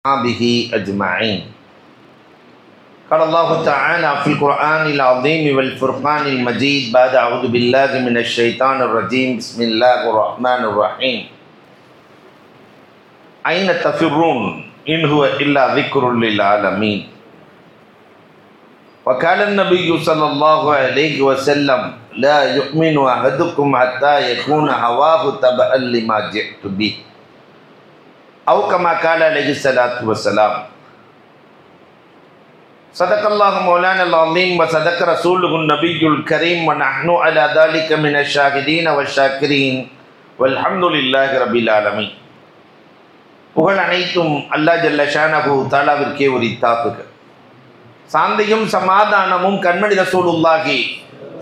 وأصحابه أجمعين. قال الله تعالى في القرآن العظيم والفرقان المجيد بعد أعوذ بالله من الشيطان الرجيم. بسم الله الرحمن الرحيم. أين تفرون إن هو إلا ذكر للعالمين؟ وقال النبي صلى الله عليه وسلم لا يؤمن أحدكم حتى يكون هواه تبعا لما جئت به. أو كما قال عليه الصلاة والسلام صدق الله مولانا العظيم وصدق رسوله النبي الكريم ونحن على ذلك من الشاهدين والشاكرين والحمد لله رب العالمين புகழ் அனைத்தும் அல்லா ஜல்ல ஷானஹு தாலாவிற்கே உரித்தாக்குக சாந்தியும் சமாதானமும் கண்மணி ரசூலுல்லாஹி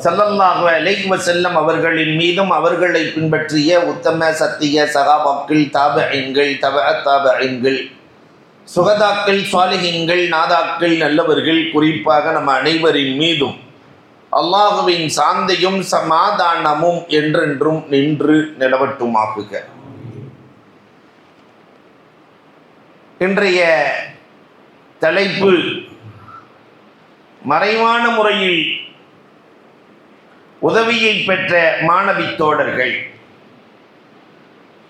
சல்லல்லாஹு அலைஹி வஸல்லம் அவர்களின் மீதும் அவர்களை பின்பற்றிய உத்தம சத்திய சகாபாக்கள் தாபஐன்கள் தப தாபஐன்கள் சுகதாக்கள் சுவாலிகங்கள் நாதாக்கள் நல்லவர்கள் குறிப்பாக நம்ம அனைவரின் மீதும் அல்லாஹுவின் சாந்தியும் சமாதானமும் என்றென்றும் நின்று நிலவட்டுமாக்குக இன்றைய தலைப்பு மறைவான முறையில் உதவியை பெற்ற மாணவி தோழர்கள்.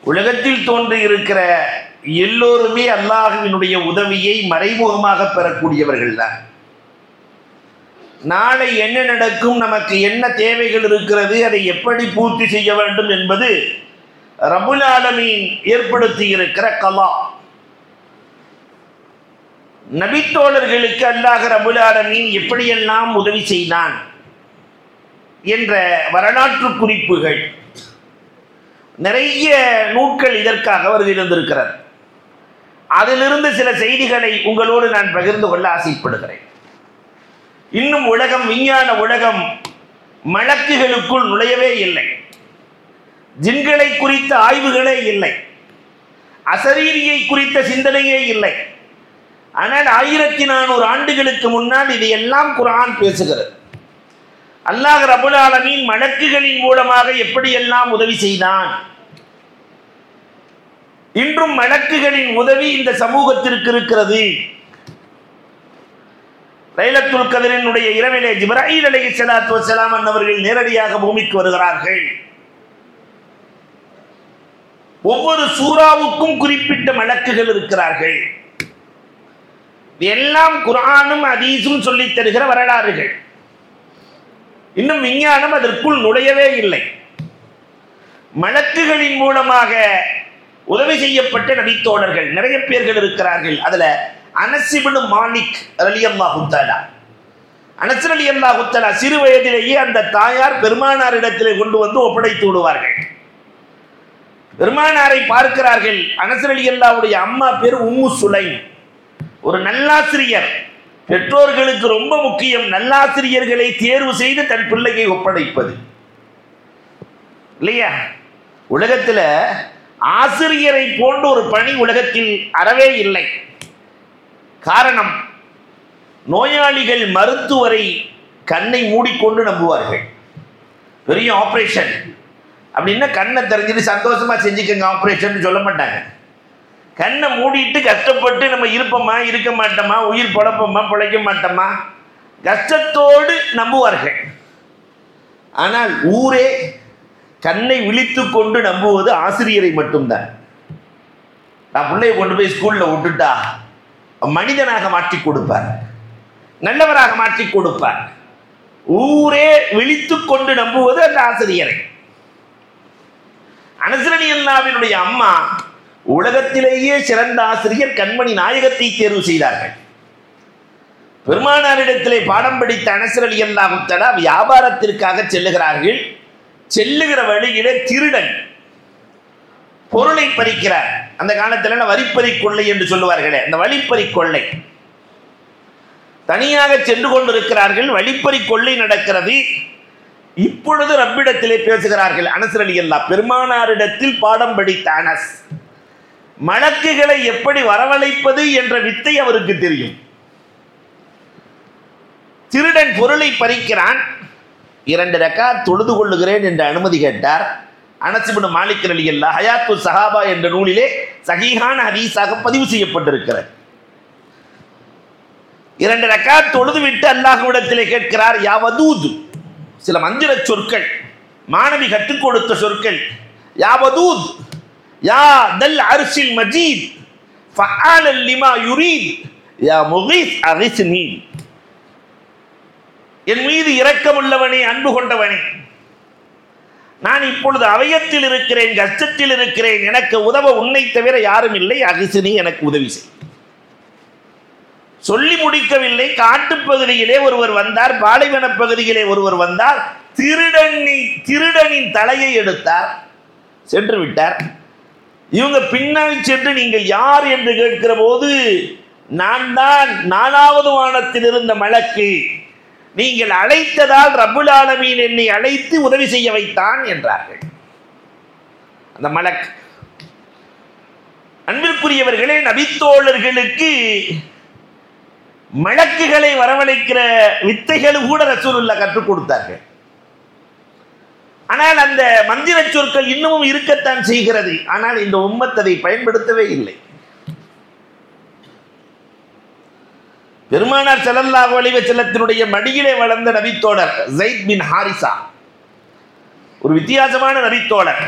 உலகத்தில் தோன்றியிருக்கிற எல்லோருமே அல்லாஹுவினுடைய உதவியை மறைமுகமாக பெறக்கூடியவர்கள் தான். நாளை என்ன நடக்கும் நமக்கு என்ன தேவைகள் இருக்கிறது அதை எப்படி பூர்த்தி செய்ய வேண்டும் என்பது ரபுல் ஆலமீன் ஏற்படுத்தி இருக்கிற கலா நபித்தோழர்களுக்கு அல்லாஹ் ரபுல் ஆலமீன் எப்படியெல்லாம் உதவி செய்தான்? என்ற வரலாற்று குறிப்புகள். நிறைய நூட்கள் இதற்காக வருகிறந்திருக்கிறது அதிலிருந்து சில செய்திகளை உங்களோடு நான் பகிர்ந்து கொள்ள ஆசைப்படுகிறேன். இன்னும் உலகம் விஞ்ஞான உலகம் மலக்குகளுக்குள் நுழையவே இல்லை. ஜின்களை குறித்த ஆய்வுகளே இல்லை. அசரீரியை குறித்த சிந்தனையே இல்லை. ஆனால் ஆயிரத்தி நானூறு ஆண்டுகளுக்கு முன்னால் இதையெல்லாம் குரான் பேசுகிறது. அல்லாஹ் ரபுல் ஆலமின் மலக்குகளின் மூலமாக எப்படியெல்லாம் உதவி செய்தான்? இன்றும் மலக்குகளின் உதவி இந்த சமூகத்திற்கு இருக்கிறது. லைலத்துல் கதிரினுடைய இரவிலே ஜிப்ராஹில் அலி சலாத்து வசலாம் அன்னவர்கள் நேரடியாக பூமிக்கு வருகிறார்கள். ஒவ்வொரு சூறாவுக்கும் குறிப்பிட்ட மலக்குகள் இருக்கிறார்கள். எல்லாம் குரானும் அதீசும் சொல்லித் தருகிற வரலாறுகள். இன்னும் விஞ்ஞானம் அதற்குள் நுழையவே இல்லை. மலக்குகளின் மூலமாக உதவி செய்யப்பட்ட நபித்தோழர்கள் நிறைய பேர்கள் இருக்கிறார்கள். அதுல அனசிபின் மாலிக் அலி குத்தாலா அனசர் அலி அல்லாஹுத்தாலா சிறு வயதிலேயே அந்த தாயார் பெருமானாரிடத்திலே கொண்டு வந்து ஒப்படைத்து விடுவார்கள். பெருமானாரை பார்க்கிறார்கள். அனசர் அலி அல்லாவுடைய அம்மா பேர் உம்மு சுலை ஒரு நல்லாசிரியர். பெற்றோர்களுக்கு ரொம்ப முக்கியம் நல்லாசிரியர்களை தேர்வு செய்து தன் பிள்ளையை ஒப்படைப்பது. இல்லையா? உலகத்தில் ஆசிரியரை போன்ற ஒரு பணி உலகத்தில் அறவே இல்லை. காரணம் நோயாளிகள் மருத்துவரை கண்ணை மூடிக்கொண்டு நம்புவார்கள். பெரிய ஆப்ரேஷன் அப்படின்னா கண்ணை தெரிஞ்சுட்டு சந்தோஷமா செஞ்சுக்கங்க ஆப்ரேஷன் சொல்ல மாட்டாங்க. கண்ணை மூடிட்டு கஷ்டப்பட்டு நம்ம இருப்போமா இருக்க மாட்டோமா உயிர் பொழப்போமா பிழைக்க மாட்டோமா? கஷ்டத்தோடு நம்புவார்கள். ஆனால் ஊரே கண்ணை விழித்து கொண்டு நம்புவது ஆசிரியரை மட்டும்தான். நான் பிள்ளைய கொண்டு போய் ஸ்கூலில் விட்டுட்டா மனிதனாக மாற்றி கொடுப்பார். நல்லவராக மாற்றி கொடுப்பார். ஊரே விழித்து கொண்டு நம்புவது அந்த ஆசிரியரை. அனசரணி அல்லாவினுடைய அம்மா உலகத்திலேயே சிறந்த ஆசிரியர் கண்மணி நாயகத்தை தேர்வு செய்தார்கள். பெருமானாரிடத்திலே பாடம் படித்த அனசர் அலி அல்லாஹுத்தலா வியாபாரத்திற்காக செல்லுகிறார்கள். செல்லுகிற வழியிலே திருடன் பொருளை பறிக்கிறார். அந்த காலத்தில் வரிப்பறி கொள்ளை என்று சொல்லுவார்களே அந்த வழிப்பறி கொள்ளை. தனியாக சென்று கொண்டிருக்கிறார்கள் வழிப்பறி கொள்ளை நடக்கிறது. இப்பொழுது ரப்பிடத்திலே பேசுகிறார்கள் அனசர் அலி அல்லா பெருமானாரிடத்தில் பாடம் படித்த அனஸ். மலக்குகளை எப்படி வரவழைப்பது என்ற வித்தை அவருக்கு தெரியும். திருடன் பொருளை பறிக்கிறான். இரண்டு ரக்கா தொழுது கொள்ளுகிறேன் என்று அனுமதி கேட்டார். அனசிபின் மாலிக் அலி அல்லா ஹயாத்து சஹாபா என்ற நூலிலே சகிஹான ஹதீஸாக பதிவு செய்யப்பட்டிருக்கிறது. இரண்டு ரக்காத் தொழுது விட்டு அல்லாஹ்விடத்திலே கேட்கிறார் யாவதூது சில மந்திர சொற்கள் மாணவி கற்றுக் கொடுத்த சொற்கள் யாவதூத் யா தல் அரிசில் மஜீத் ஃபஆலல் லிமா யுரீத் யா முகீஸ் அகிஸ்னி என் மீது இரக்கமுள்ளவனே அன்பு கொண்டவனே நான் இப்பொழுது அவயத்தில் இருக்கிறேன் கஷ்டத்தில் இருக்கிறேன் எனக்கு உதவ உன்னை தவிர யாரும் இல்லை அகிசினி எனக்கு உதவி செய். சொல்லி முடிக்கவில்லை காட்டுப்பகுதியிலே ஒருவர் வந்தார் பாலைவன பகுதியிலே ஒருவர் வந்தார் திருடனி திருடனின் தலையை எடுத்தார் சென்று விட்டார். இவங்க பின்னால் சென்று நீங்கள் யார் என்று கேட்கிற போது நான் தான் நாலாவது வானத்தில் இருந்த மலக்கு. நீங்கள் அழைத்ததால் ரபுல் ஆலமீன் என்னை அழைத்து உதவி செய்ய வைத்தான் என்றார்கள். அந்த மலக். அன்பிற்குரியவர்களே நபித்தோழர்களுக்கு மலக்குகளை வரவழைக்கிற வித்தைகளும் கூட ரசூலுல்லா கற்றுக் கொடுத்தார்கள். ஆனால் அந்த மந்திர சொற்கள் இன்னமும் இருக்கத்தான் செய்கிறது. ஆனால் இந்த உம்மத் அதை பயன்படுத்தவே இல்லை. பெருமானார் செலல்லா அலைஹி செல்லத்தினுடைய மடியிலே வளர்ந்த நபித்தோழர் ஜெயித் பின் ஹாரிசா. ஒரு வித்தியாசமான நபித்தோழர்.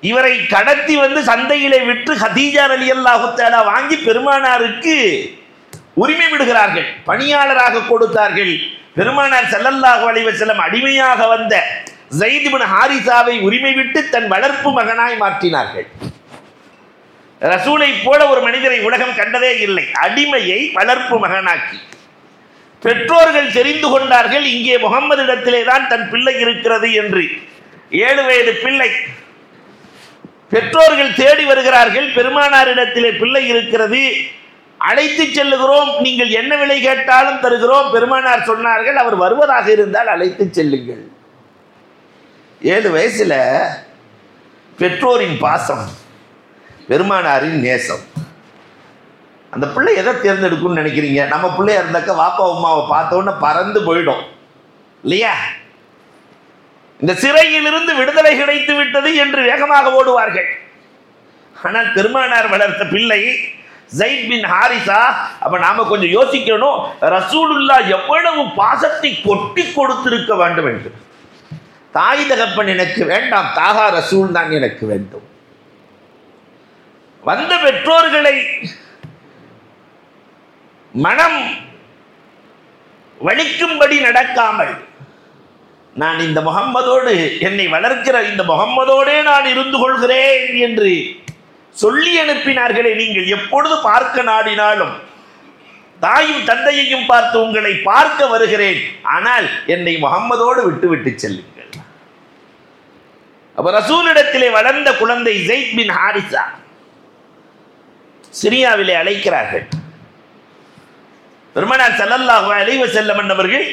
இவரை கடத்தி வந்து சந்தையிலே விற்று ஹதீஜா அலி தஆலா வாங்கி பெருமானாருக்கு உரிமை விடுகிறார்கள். பணியாளராக கொடுத்தார்கள். பெருமானார் செல்லல்லாஹு அலைஹி செல்லம் அடிமையாக வந்த ஜெயிதிபின் ஹாரிசாவை உரிமை விட்டு தன் வளர்ப்பு மகனாய் மாற்றினார்கள். ரசூலை போல ஒரு மனிதரை உலகம் கண்டதே இல்லை. அடிமையை வளர்ப்பு மகனாக்கி. பெற்றோர்கள் தெரிந்து கொண்டார்கள் இங்கே முகம்மது இடத்திலே தான் தன் பிள்ளை இருக்கிறது என்று. ஏழு வயது பிள்ளை. பெற்றோர்கள் தேடி வருகிறார்கள் பெருமானாரிடத்திலே பிள்ளை இருக்கிறது. அழைத்து செல்லுகிறோம். நீங்கள் என்ன விலை கேட்டாலும் தருகிறோம். பெருமானார் சொன்னார்கள் அவர் வருவதாக இருந்தால் அழைத்து செல்லுங்கள். ஏழு வயசுல பெற்றோரின் பாசம் பெருமானாரின் நேசம். அந்த பிள்ளை எதை தேர்ந்தெடுக்கும்னு நினைக்கிறீங்க? நம்ம பிள்ளையா இருந்தாக்க வாப்பா உமாவை பார்த்தோன்னே பறந்து போயிடும். இல்லையா? இந்த சிறையிலிருந்து விடுதலை கிடைத்து விட்டது என்று வேகமாக ஓடுவார்கள். ஆனால் பெருமானார் வளர்த்த பிள்ளை ஜெயித் பின் ஹாரிசா. அப்ப நாம கொஞ்சம் யோசிக்கணும் ரசூலுல்லா எவ்வளவு பாசத்தை கொட்டி கொடுத்திருக்க வேண்டும் என்று. தாய் தகப்பன் எனக்கு வேண்டாம் தாகா ரசூல் தான் எனக்கு வேண்டும். வந்த பெற்றோர்களை மனம் வலிக்கும்படி நடக்காமல் நான் இந்த முகம்மதோடு என்னை வளர்க்கிற இந்த முகம்மதோடே நான் இருந்து கொள்கிறேன் என்று சொல்லி அனுப்பினார்களே நீங்கள் எப்பொழுது பார்க்க நாடினாலும் தாயும் தந்தையையும் பார்த்து உங்களை பார்க்க வருகிறேன். ஆனால் என்னை முகம்மதோடு விட்டு விட்டு செல்லுங்கள். அப்ப ரசூலிடத்திலே வளர்ந்த குழந்தை ஜெயித் பின் ஹாரிசா சிரியாவிலே அழைக்கிறார்கள். பெருமனார் சல்லல்லாஹு அலைவ வஸல்லம் என்பவர்கள்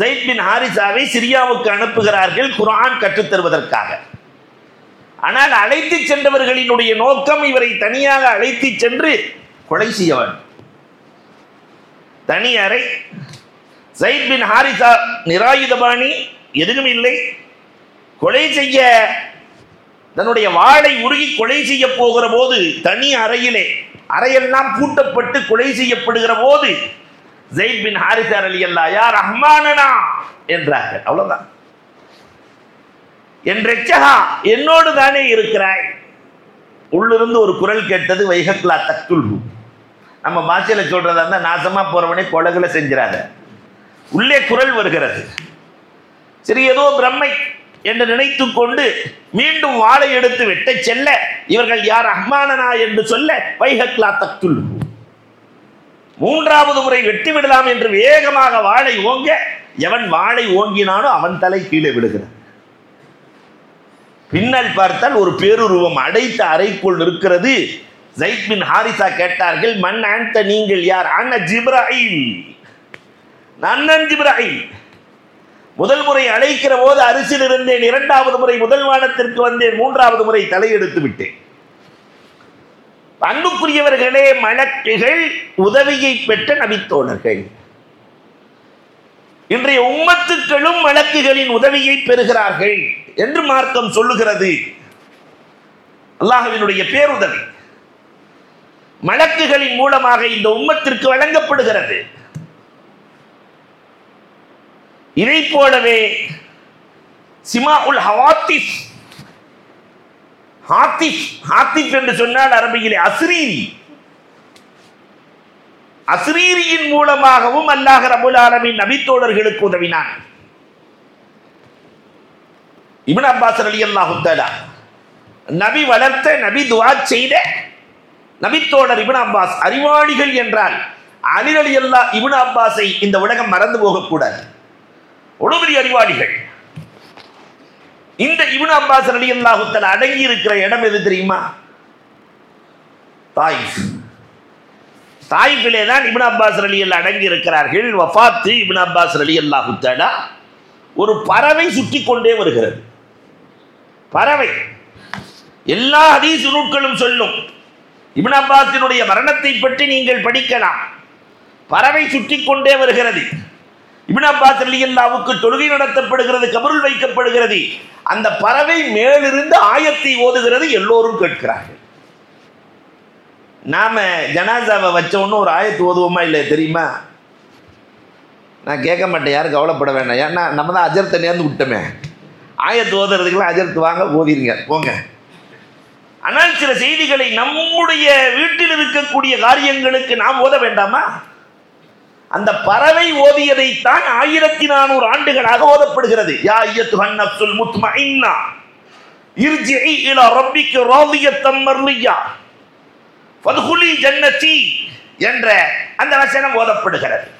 ஜெயித் பின் ஹாரிசாவை சிரியாவுக்கு அனுப்புகிறார்கள் குர்ஆன் கற்றுத்தருவதற்காக ஆனால் அழைத்து சென்றவர்களினுடைய நோக்கம் இவரை தனியாக அழைத்து சென்று கொலை செய்ய தனி அறை. ஜெயித் பின் ஹாரிசா நிராயுதபாணி எதுவும் இல்லை. கொலை செய்ய தன்னுடைய வாளை உருகி கொலை செய்ய போகிற போது தனி அறையிலே அறையெல்லாம் பூட்டப்பட்டு கொலை செய்யப்படுகிற போது ஜெயித் பின் ஹாரிசார் அலி அல்லா யார் ரஹ்மானனா? என்றார்கள். அவ்வளவுதான். என் ரெச்சகா என்னோடு தானே இருக்கிறாய்? உள்ளிருந்து ஒரு குரல் கேட்டது வைகத்லா தத்துல் நம்ம பாஷையில் சொல்றதா இருந்தால் நாசமாக போறவனே கொலகளை செஞ்சிடாத உள்ளே குரல் வருகிறது. சரி ஏதோ பிரம்மை என்று நினைத்து கொண்டு மீண்டும் வாழை எடுத்து வெட்ட செல்ல இவர்கள் யார் அஹ்மானனா என்று சொல்ல வைகக்லா தத்துல் மூன்றாவது முறை வெட்டி விடலாம் என்று வேகமாக வாழை ஓங்க எவன் வாழை ஓங்கினானோ அவன் தலை கீழே விடுகிறான் பின்னால் பார்த்தால் ஒரு பேருருவம் அடைத்த அறைக்குள் இருக்கிறது ஜைத் பின் ஹாரிசா கேட்டார்கள் மன் ஆண்ட நீங்கள் யார்? அண்ண ஜிப்ராஹிம் அண்ணன் ஜிப்ராஹிம் முதல் முறை அழைக்கிற போது அரிசியில் இருந்தேன். இரண்டாவது முறை முதல் வானத்திற்கு வந்தேன். மூன்றாவது முறை தலையெடுத்து விட்டேன். அன்புக்குரியவர்களே மலக்குகள் உதவியை பெற்ற நபித்தோழர்கள். இன்றைய உம்மத்துக்களும் மலக்குகளின் உதவியை பெறுகிறார்கள். என்று மார்க்கம் சொல்லுகிறது. அல்லாஹவினுடைய பேருதவி. மலக்குகளின் மூலமாக இந்த உம்மத்திற்கு வழங்கப்படுகிறது. இதை போலவே சிமா உல் ஹவாத்திஃப் ஹாத்திஃப் ஹாத்திஃப் என்று சொன்னால் அரபியிலே அஸ்ரீரி. அஸ்ரீரியின் மூலமாகவும் அல்லாஹ் ரபுல் ஆலமின் நபித்தோழர்களுக்கு உதவினான். இபின் அப்பாஸ் அலி அல்லாஹுத்தாலா நபி வளர்த்த நபி துவா செய்த நபித்தோழர் இபின் அப்பாஸ் அறிவாளிகள் என்றால் அலில் அலி அல்லா இபின் அப்பாஸை இந்த உலகம் மறந்து போகக்கூடாது ஒடுபடி அறிவாளிகள் இந்த இபின் அப்பாஸ் அலி அல்லாஹு அடங்கி இருக்கிற இடம் எது தெரியுமா தாயிஃப் தாயிஃபிலே தான் இபின் அப்பாஸ் அலி அல்லா அடங்கி இருக்கிறார்கள் வஃபாத்து இபின் அப்பாஸ் அலி அல்லாஹுத்தாலா ஒரு பறவை சுற்றி கொண்டே வருகிறது பறவை. எல்லா ஹதீஸ் நூட்களும் சொல்லும். இபின் அப்பாஸினுடைய மரணத்தை பற்றி நீங்கள் படிக்கலாம். பறவை சுற்றி கொண்டே வருகிறது. இபின் அப்பாஸ் அல்லாவுக்கு தொழுகை நடத்தப்படுகிறது கபருள் வைக்கப்படுகிறது. அந்த பறவை மேலிருந்து ஆயத்தை ஓதுகிறது எல்லோரும் கேட்கிறார்கள். நாம ஜனாசாவை வச்சோன்னு ஒரு ஆயத்து ஓதுவோமா இல்லை தெரியுமா? நான் கேட்க மாட்டேன் யாரும் கவலைப்பட வேண்டாம். ஏன்னா நம்ம தான் அஜர்த்தை நேர்ந்து விட்டோமே. ஆயத்து ஓதுறதுக்கெல்லாம் அஜர்த்து வாங்க ஓதிருங்க. போங்க. ஆனால் சில செய்திகளை நம்முடைய வீட்டில் இருக்கக்கூடிய காரியங்களுக்கு நாம் ஓத வேண்டாமா? அந்த பறவை ஓதியதைத்தான் ஆயிரத்தி நானூறு ஆண்டுகளாக ஓதப்படுகிறது. யா ஐயத்துஹன் நஃப்சுல் முத்மஇன்னா. இர்ஜிஇ இலா ரப்பிக்கு ராதியத்தம் மர்லியா. ஃபத்ஹுலி ஜன்னதி என்ற அந்த வசனம் ஓதப்படுகிறது.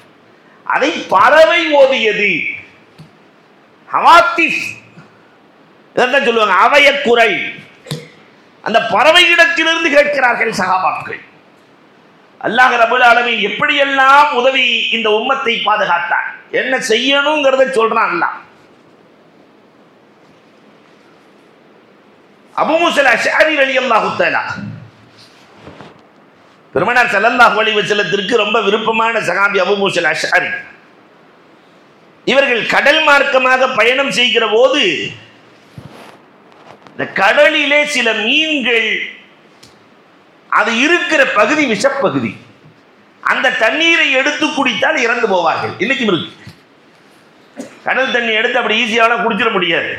அதை பறவை ஓதியது. ஹவாத்திஃப் இதான் சொல்லுவாங்க அவய குறை. அந்த பறவையிடத்திலிருந்து கேட்கிறார்கள் சகாபாக்கள். அல்லாஹ் ரபுல் ஆலமீன் எப்படியெல்லாம் உதவி இந்த உம்மத்தை பாதுகாத்தான் என்ன செய்யணுங்கிறத சொல்றான் அல்லாஹ். அபு ஷாரி அஷாரி அலி அல்லாஹு தஆலா. பெருமனார் ஸல்லல்லாஹு அலி வசலத்திற்கு ரொம்ப விருப்பமான சகாபி அபுமுசல் ஷாரி அஷாரி. இவர்கள் கடல் மார்க்கமாக பயணம் செய்கிற போது இந்த கடலிலே சில மீன்கள் அது இருக்கிற பகுதி விஷப்பகுதி. அந்த தண்ணீரை எடுத்து குடித்தால் இறந்து போவார்கள். இன்னைக்கும் இருக்கு கடல் தண்ணி எடுத்து அப்படி ஈஸியாக குடிச்சிட முடியாது.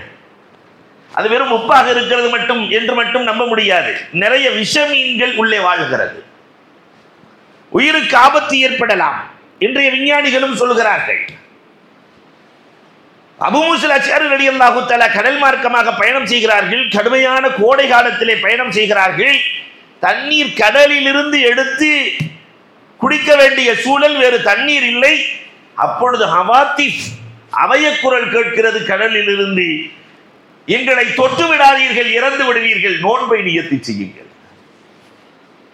அது வெறும் உப்பாக இருக்கிறது மட்டும் என்று மட்டும் நம்ப முடியாது. நிறைய விஷ மீன்கள் உள்ளே வாழ்கிறது. உயிருக்கு ஆபத்து ஏற்படலாம். இன்றைய விஞ்ஞானிகளும் சொல்கிறார்கள் அபுமுசல் அச்சாரு அலி கடல் மார்க்கமாக பயணம் செய்கிறார்கள். கடுமையான கோடை காலத்திலே பயணம் செய்கிறார்கள். தண்ணீர் கடலிலிருந்து எடுத்து குடிக்க வேண்டிய சூழல் வேறு தண்ணீர் இல்லை. அப்பொழுது ஹவாத்திஃப் அவயக்குரல் கேட்கிறது கடலிலிருந்து. எங்களை தொட்டு விடாதீர்கள் இறந்து விடுவீர்கள் நோன்பை நியத்தி செய்யுங்கள்.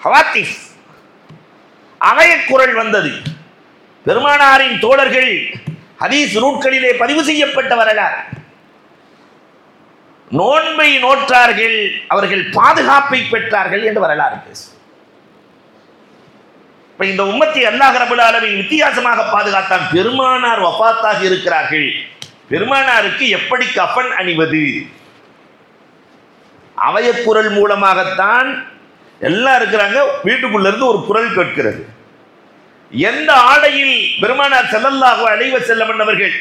ஹவாத்திஃப் அவயக்குரல் வந்தது. பெருமானாரின் தோழர்கள் ஹதீஸ் நூட்களிலே பதிவு செய்யப்பட்ட வரலாறு நோன்பை நோற்றார்கள் அவர்கள் பாதுகாப்பை பெற்றார்கள் என்று வரலாறு பேசும் இப்ப இந்த உம்மத்தை அல்லாஹ் ரபுல் ஆலமீன் வித்தியாசமாக பாதுகாத்தான் பெருமானார் வபாத்தாக இருக்கிறார்கள். பெருமானாருக்கு எப்படி கஃபன் அணிவது? அவயக்குரல் மூலமாகத்தான் எல்லாம் இருக்கிறாங்க வீட்டுக்குள்ள இருந்து ஒரு குரல் கேட்கிறது. எந்த ஆடையில் பெருமானார் செல்லல்லாக அலைவ செல்லம் அவர்கள்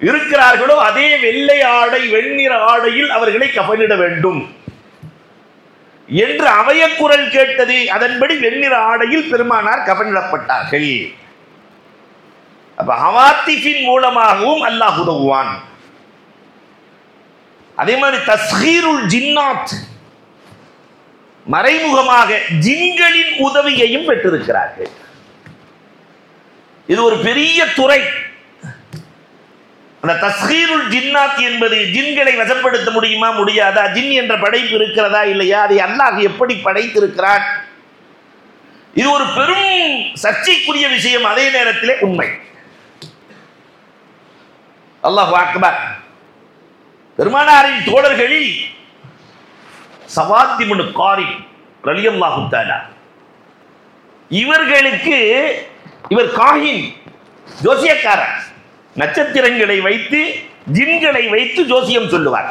இருக்கிறார்களோ அதே வெள்ளை ஆடை வெண்ணிற ஆடையில் அவர்களை கபனிட வேண்டும். என்று அவயக்குரல் கேட்டது அதன்படி வெண்ணிற ஆடையில் பெருமானார் கபனிடப்பட்டார்கள் அப்ப ஹவாத்திஃபின் மூலமாகவும் அல்லாஹ் உதவுவான். அதே மாதிரி தஸ்ஹீருல் ஜின்னாத் மறைமுகமாக ஜின்களின் உதவியையும் பெற்றிருக்கிறார்கள். இது ஒரு பெரிய துறை. அந்த தஸ்ஹீருல் ஜின்னாத் என்பது ஜின்களை வசப்படுத்த முடியுமா முடியாதா? ஜின் என்ற படைப்பு இருக்கிறதா இல்லையா? அதை அல்லாஹ் எப்படி படைத்திருக்கிறான்? இது ஒரு பெரும் சர்ச்சைக்குரிய விஷயம். அதே நேரத்திலே உண்மை. அல்லாஹ் அக்பர். பெருமானாரின் தோழர்களில் சவாத்திமுனு காரி ரலியல்லாஹு தாலா இவர்களுக்கு இவர் காஹின் ஜோசியக்காரர். நட்சத்திரங்களை வைத்து ஜின்களை வைத்து ஜோசியம் சொல்லுவார்.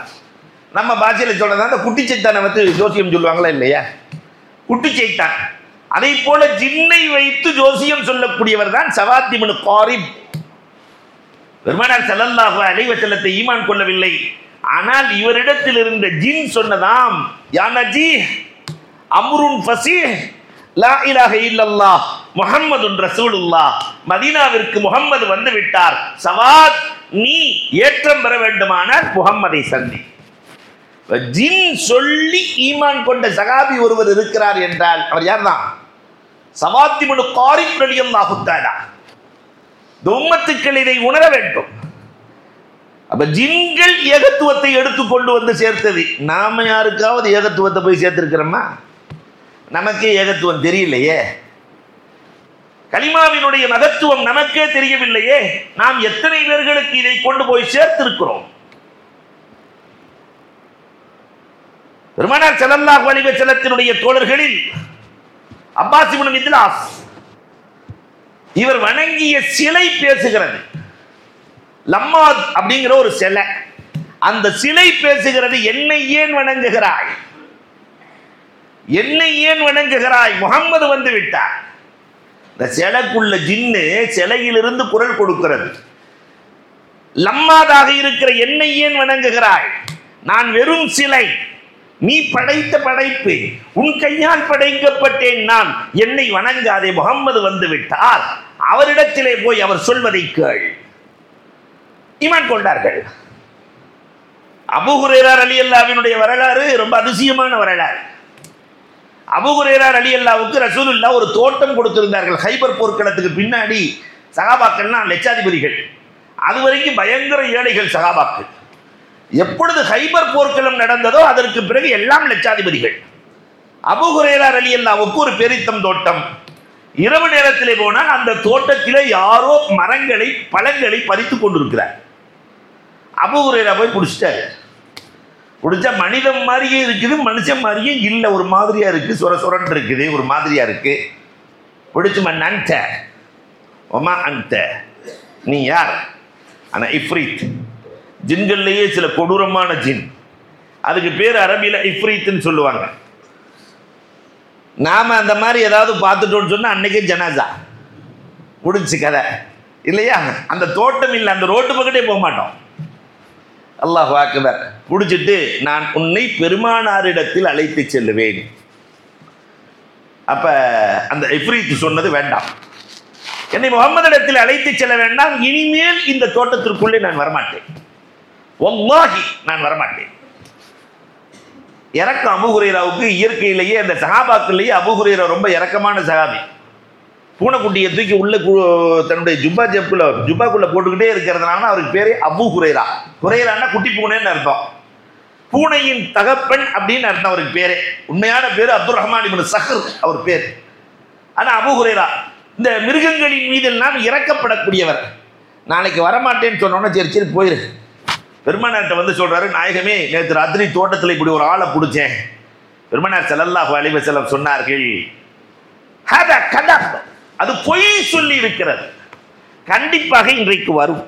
நம்ம பாஷையில் சொல்றதா அந்த குட்டி சைத்தானை வந்து ஜோசியம் சொல்லுவாங்களா இல்லையா? குட்டி சைத்தான். அதை போல ஜின்னை வைத்து ஜோசியம் சொல்லக்கூடியவர் தான் சவாத்திமனு காரிப். பெருமானார் செல்லல்லாக அலைஹி வஸல்லத்தை ஈமான் கொள்ளவில்லை. ஆனால் இவரிடத்தில் இருந்த ஜின் சொன்னதாம் யானஜி அம்ருன் ஃபசி லா இலாக இல்லல்லாஹ். முகம்மதுன் ரசூலுல்லா மதீனாவிற்கு முகம்மது வந்து விட்டார். சவாத் நீ ஏற்றம் பெற வேண்டுமானால் முகம்மதை சந்தி. ஜின் சொல்லி ஈமான் கொண்ட சகாபி ஒருவர் இருக்கிறார் என்றால் அவர் யார்தான் சவாத்திமுனு காரிப் காரி தஆலா. இந்த உம்மத்துக்கள் இதை உணர வேண்டும். அப்ப ஜின்கள் ஏகத்துவத்தை எடுத்து கொண்டு வந்து சேர்த்தது. நாம யாருக்காவது ஏகத்துவத்தை போய் சேர்த்திருக்கிறோமா? நமக்கே ஏகத்துவம் தெரியலையே. கலிமாவினுடைய மகத்துவம் நமக்கே தெரியவில்லையே. நாம் எத்தனை பேர்களுக்கு இதை கொண்டு போய் சேர்த்திருக்கிறோம்? பெருமானார் ஸல்லல்லாஹு அலைஹி செலத்தினுடைய தோழர்களில் அப்பாஸ் இப்னு இவர் வணங்கிய சிலை பேசுகிறது. லம்மாத் அப்படிங்கிற ஒரு சிலை. அந்த சிலை பேசுகிறது என்னை ஏன் வணங்குகிறாய்? என்னை ஏன் வணங்குகிறாய்? முகம்மது வந்து விட்டார். இந்த சிலைக்குள்ள ஜின்னு சிலையிலிருந்து குரல் கொடுக்கிறது. லம்மாதாக இருக்கிற என்னை ஏன் வணங்குகிறாய்? நான் வெறும் சிலை. நீ படைத்த படைப்பு உன் கையால் படைக்கப்பட்டேன் நான். என்னை வணங்காதே முகம்மது வந்து விட்டார் அவரிடத்திலே போய் அவர் சொல்வதை கேள். ஈமான் கொண்டார்கள். அபுஹுரேரார் அலி அல்லாவினுடைய வரலாறு ரொம்ப அதிசயமான வரலாறு. அபுகுரேரார் அலி அல்லாவுக்கு ரசூலுல்லா ஒரு தோட்டம் கொடுத்திருந்தார்கள். ஹைபர் போர்க்களத்துக்கு பின்னாடி சகாபாக்கள்னா லட்சாதிபதிகள். அது வரைக்கும் பயங்கர ஏழைகள் சகாபாக்கள். எப்பொழுது ஹைபர் போர்க்களம் நடந்ததோ அதற்கு பிறகு எல்லாம் லட்சாதிபதிகள். அபுகுரேரார் அலி அல்லாவுக்கு ஒரு பெரித்தம் தோட்டம். இரவு நேரத்திலே போனால் அந்த தோட்டத்திலே யாரோ மரங்களை பழங்களை பறித்து கொண்டிருக்கிறார். அபுகுரேரா போய் பிடிச்சிட்டாரு பிடிச்சா மனிதன் மாதிரியே இருக்குது மனுஷன் மாதிரியும் இல்லை. ஒரு மாதிரியா இருக்கு சொர சுரன் இருக்குது ஒரு மாதிரியா இருக்கு. பிடிச்சு மண் அன்ட ஒமா அன்ட நீ யார்? ஆனா இஃப்ரீத் ஜின்கள்லேயே சில கொடூரமான ஜின். அதுக்கு பேர் அரபியில் இஃப்ரீத்னு சொல்லுவாங்க. நாம அந்த மாதிரி ஏதாவது பார்த்துட்டோன்னு சொன்னால் அன்றைக்கே ஜனாசா. முடிஞ்சு கதை. இல்லையா? அந்த தோட்டம் இல்லை அந்த ரோட்டு பக்கத்தே போக மாட்டோம். அல்லாஹ் வாக்குவர் பிடிச்சிட்டு நான் உன்னை பெருமானாரிடத்தில் அழைத்து செல்லுவேன். அப்ப அந்த இஃப்ரீத் சொன்னது வேண்டாம். என்னை முகம்மதிடத்தில் அழைத்து செல்ல வேண்டாம் இனிமேல் இந்த தோட்டத்திற்குள்ளே நான் வரமாட்டேன். ஒல்லாகி நான் வரமாட்டேன். இறக்கம் அபுகுரேராவுக்கு இயற்கையிலேயே அந்த சகாபாக்கிலேயே அபுகுரேரா ரொம்ப இறக்கமான சகாபி பூனைக்குட்டியை தூக்கி உள்ள தன்னுடைய ஜுப்பா ஜெப்புல ஜுப்பாக்குள்ள போட்டுக்கிட்டே இருக்கிறதுனால அவருக்கு பேரே அபு குரேரா. குரேரான்னா குட்டி பூனைன்னு அர்த்தம். பூனையின் தகப்பன் அப்படின்னு அர்த்தம் அவருக்கு பேரே. உண்மையான பேர் அப்துல் ரஹ்மான் இப்னு சஹர் அவர் பேர். ஆனா அபு குரேரா இந்த மிருகங்களின் மீது எல்லாம் இறக்கப்படக்கூடியவர். நாளைக்கு வரமாட்டேன்னு சொன்னோன்னா சரி சரி போயிரு. பெருமானார்ட்ட வந்து சொல்றாரு நாயகமே நேற்று ராத்திரி தோட்டத்தில் இப்படி ஒரு ஆளை பிடிச்சேன். பெருமனார் ஸல்லல்லாஹு அலிவசலம் சொன்னார்கள் ஹதா கதப். அது பொய் சொல்லி இருக்கிறது. கண்டிப்பாக இன்றைக்கு வரும்.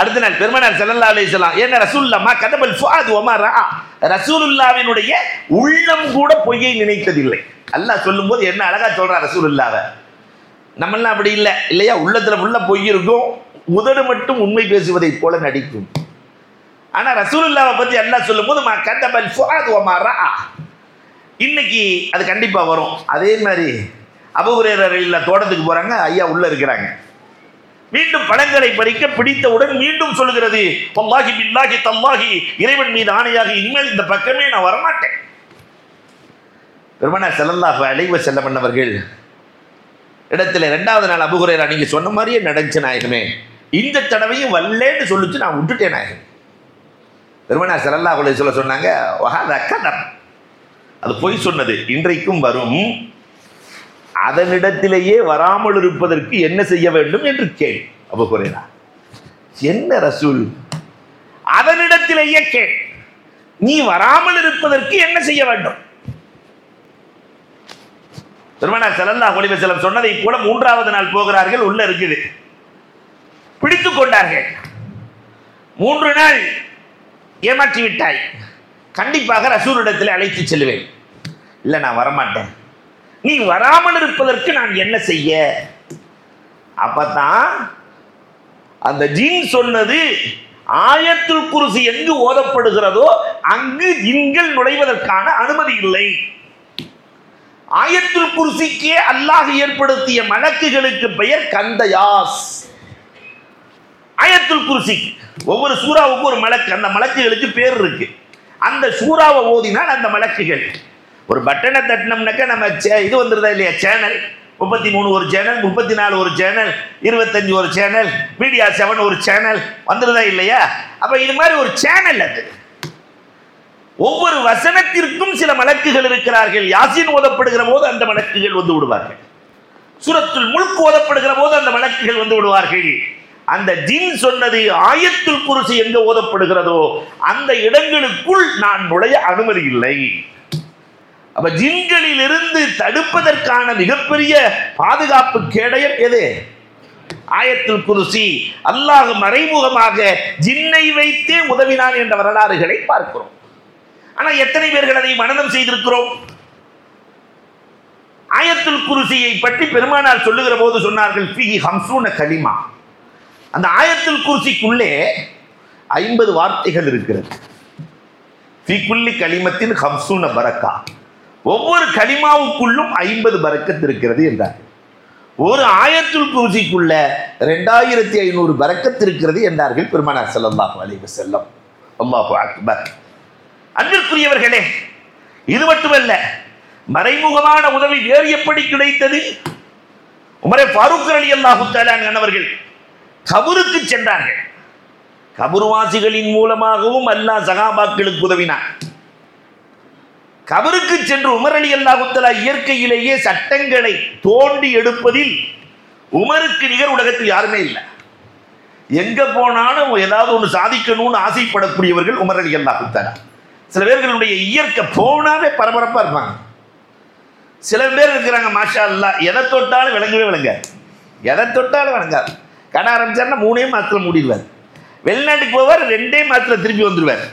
அடுத்த நாள் பெருமனார் செல்லல்லா அலைஹி சொல்லலாம் என்ன ரசூலுல்லாமா கதபல் ஃபுஆத் ஒமாரா ரசூலுல்லாவினுடைய உள்ளம் கூட பொய்யை நினைத்ததில்லை. அல்லாஹ் சொல்லும்போது என்ன அழகா சொல்றா ரசூலுல்லாவை நம்மெல்லாம் அப்படி இல்லை இல்லையா? உள்ளத்துல உள்ள பொய் இருக்கும். உதடு மட்டும் உண்மை பேசுவதைப் போல நடிக்கும். ஆனா ரசூலுல்லாவை பத்தி அல்லாஹ் சொல்லும்போது மா கதபல் ஃபுஆத் ஒமாரா இன்னைக்கு அது கண்டிப்பாக வரும். அதே மாதிரி அபுகுரேரர் இல்ல தோட்டத்துக்கு போகிறாங்க ஐயா உள்ளே இருக்கிறாங்க. மீண்டும் பழங்களை பறிக்க பிடித்தவுடன் மீண்டும் சொல்லுகிறது வல்லாஹி பில்லாகி தல்லாஹி இறைவன் மீது ஆணையாக இனிமேல் இந்த பக்கமே நான் வரமாட்டேன். பெருமனா செல்லல்லாஹ் அழைவ செல்ல பண்ணவர்கள் இடத்துல ரெண்டாவது நாள் அபுகுரேரா நீங்கள் சொன்ன மாதிரியே நடந்துச்சு நாயகமே. இந்த தடவையும் வல்லேன்னு சொல்லிச்சு நான் விட்டுட்டேன் நாயகம். பெருமனா ஸல்லல்லாஹு சொல்ல சொன்னாங்க வஹாதா கதம் அது பொய் சொன்னது. இன்றைக்கும் வரும். அதனிடத்திலேயே வராமல் இருப்பதற்கு என்ன செய்ய வேண்டும் என்று கேள். அவ குரேரா என்ன ரசூல்? அதனிடத்திலேயே கேள். நீ வராமல் இருப்பதற்கு என்ன செய்ய வேண்டும்? திருமண ஸல்லல்லாஹு ஒளிவ செலம் சொன்னதை கூட மூன்றாவது நாள் போகிறார்கள். உள்ள இருக்குது. பிடித்துக் கொண்டார்கள். மூன்று நாள் ஏமாற்றி விட்டாய் கண்டிப்பாக ரசூலிடத்தில் அழைத்து செல்வேன். இல்லை நான் வரமாட்டேன். நீ வராமல் இருப்பதற்கு நான் என்ன செய்ய? அப்பதான் அந்த ஜீன் சொன்னது ஆயத்துல் குருசி எங்கு ஓதப்படுகிறதோ அங்கு ஜின்கள் நுழைவதற்கான அனுமதி இல்லை. ஆயத்துல் குருசிக்கே அல்லாஹ் ஏற்படுத்திய மலக்குகளுக்கு பெயர் கந்தயாஸ். ஆயத்துல் குருசி ஒவ்வொரு சூறாவுக்கும் ஒரு மலக்கு அந்த மலக்குகளுக்கு பேர் இருக்கு. அந்த சூறாவை ஓதினால் அந்த மலக்குகள். ஒரு பட்டனை தட்டினோம்னாக்கா நம்ம சே- இது வந்துருதா இல்லையா? சேனல். முப்பத்தி மூணு ஒரு சேனல் முப்பத்தி நாலு ஒரு சேனல் இருபத்தஞ்சு ஒரு சேனல் மீடியா செவன் ஒரு சேனல் வந்துருதா இல்லையா? அப்ப இது மாதிரி ஒரு சேனல் அது. ஒவ்வொரு வசனத்திற்கும் சில மலக்குகள் இருக்கிறார்கள். யாசின் ஓதப்படுகிற போது அந்த மலக்குகள் வந்து விடுவார்கள். சுரத்தில் முழுக்கு ஓதப்படுகிற போது அந்த மலக்குகள் வந்து விடுவார்கள். அந்த ஜின் சொன்னது ஆயத்துல் குருசி எங்க ஓதப்படுகிறதோ அந்த இடங்களுக்குள் நான் நுழைய அனுமதி இல்லை. அப்ப ஜின்களிலிருந்து தடுப்பதற்கான மிகப்பெரிய பாதுகாப்பு கேடயம் எது? ஆயத்துல் குருசி. அல்லாஹ் மறைமுகமாக ஜின்னை வைத்தே உதவினான் என்ற வரலாறுகளை பார்க்கிறோம். ஆனா எத்தனை பேர்கள் அதை மனனம் செய்திருக்கிறோம்? ஆயத்துல் குருசியை பற்றி பெருமானார் சொல்லுகிற போது சொன்னார்கள் ஃபி ஹம்சூன கலிமா. அந்த ஆயத்தில் குருசிக்குள்ளே ஐம்பது வார்த்தைகள் இருக்கிறது. ஃபி குல்லி ஹம்சூன பரக்கா. ஒவ்வொரு களிமாவுக்குள்ளும் ஐம்பது பரக்கத் இருக்கிறது என்றார். ஒரு ஆயத்துல் குருசிக்குள்ள ரெண்டாயிரத்தி ஐநூறு பரக்கத் இருக்கிறது என்றார்கள் பெருமானார் ஸல்லல்லாஹு அலைவு செல்லம் அல்லாஹு அக்பர். அன்பிற்குரியவர்களே இது மட்டுமல்ல மறைமுகமான உதவி வேறு எப்படி கிடைத்தது? உமரே ஃபாரூக் அலி அல்லாஹு அவர்கள் கபருக்கு சென்றார்கள். கபுர்வாசிகளின் மூலமாகவும் அல்லாஹ் சகாபாக்களுக்கு உதவினார் கபருக்கு சென்று உமர் அலி அல்லாஹுத்தலா இயற்கையிலேயே சட்டங்களை தோண்டி எடுப்பதில் உமருக்கு நிகர் உலகத்தில் யாருமே இல்லை. எங்க போனாலும் ஏதாவது ஒன்று சாதிக்கணும்னு ஆசைப்படக்கூடியவர்கள் உமர் அலி அல்லாஹுத்தலா சில பேர்களுடைய இயற்கை போனாவே பரபரப்பாக இருப்பாங்க. சில பேர் இருக்கிறாங்க மாஷா அல்லா எதை தொட்டாலும் விளங்கவே விளங்காது. எதை தொட்டாலும் விளங்காது. கடை ஆரம்பிச்சாருன்னா மூணே மாதத்தில் மூடிடுவார். வெளிநாட்டுக்கு போவார் ரெண்டே மாதத்தில் திருப்பி வந்துடுவார்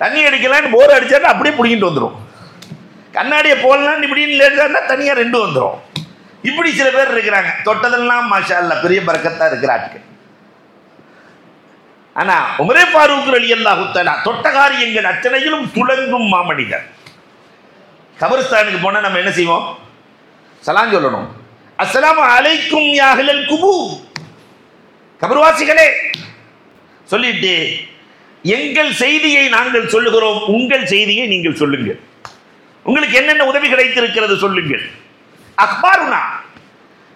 தண்ணி அடிக்கலான்னு போர் அடிச்சாருன்னா அப்படியே பிடிங்கிட்டு வந்துடும் கண்ணாடியை போடலான்னு இப்படின்னு லேட்டாருன்னா தனியாக ரெண்டு வந்துடும் இப்படி சில பேர் இருக்கிறாங்க. தொட்டதெல்லாம் மாஷா அல்லா பெரிய பறக்கத்தான் இருக்கிற ஆனால் ஆனா உமரே பாரூக் அலி அல்லாஹு தஆலா தொட்ட காரியங்கள் அத்தனையிலும் துளங்கும் மாமனிதர். கபரிஸ்தானுக்கு போனால் நம்ம என்ன செய்வோம்? சலாம் சொல்லணும். அஸ்ஸலாமு அலைக்கும் யா குபு கபர்வாசிகளே சொல்லிட்டு எங்கள் செய்தியை நாங்கள் சொல்லுகிறோம் உங்கள் செய்தியை நீங்கள் சொல்லுங்கள். உங்களுக்கு என்னென்ன உதவி கிடைத்திருக்கிறது சொல்லுங்கள். அக்பாருனா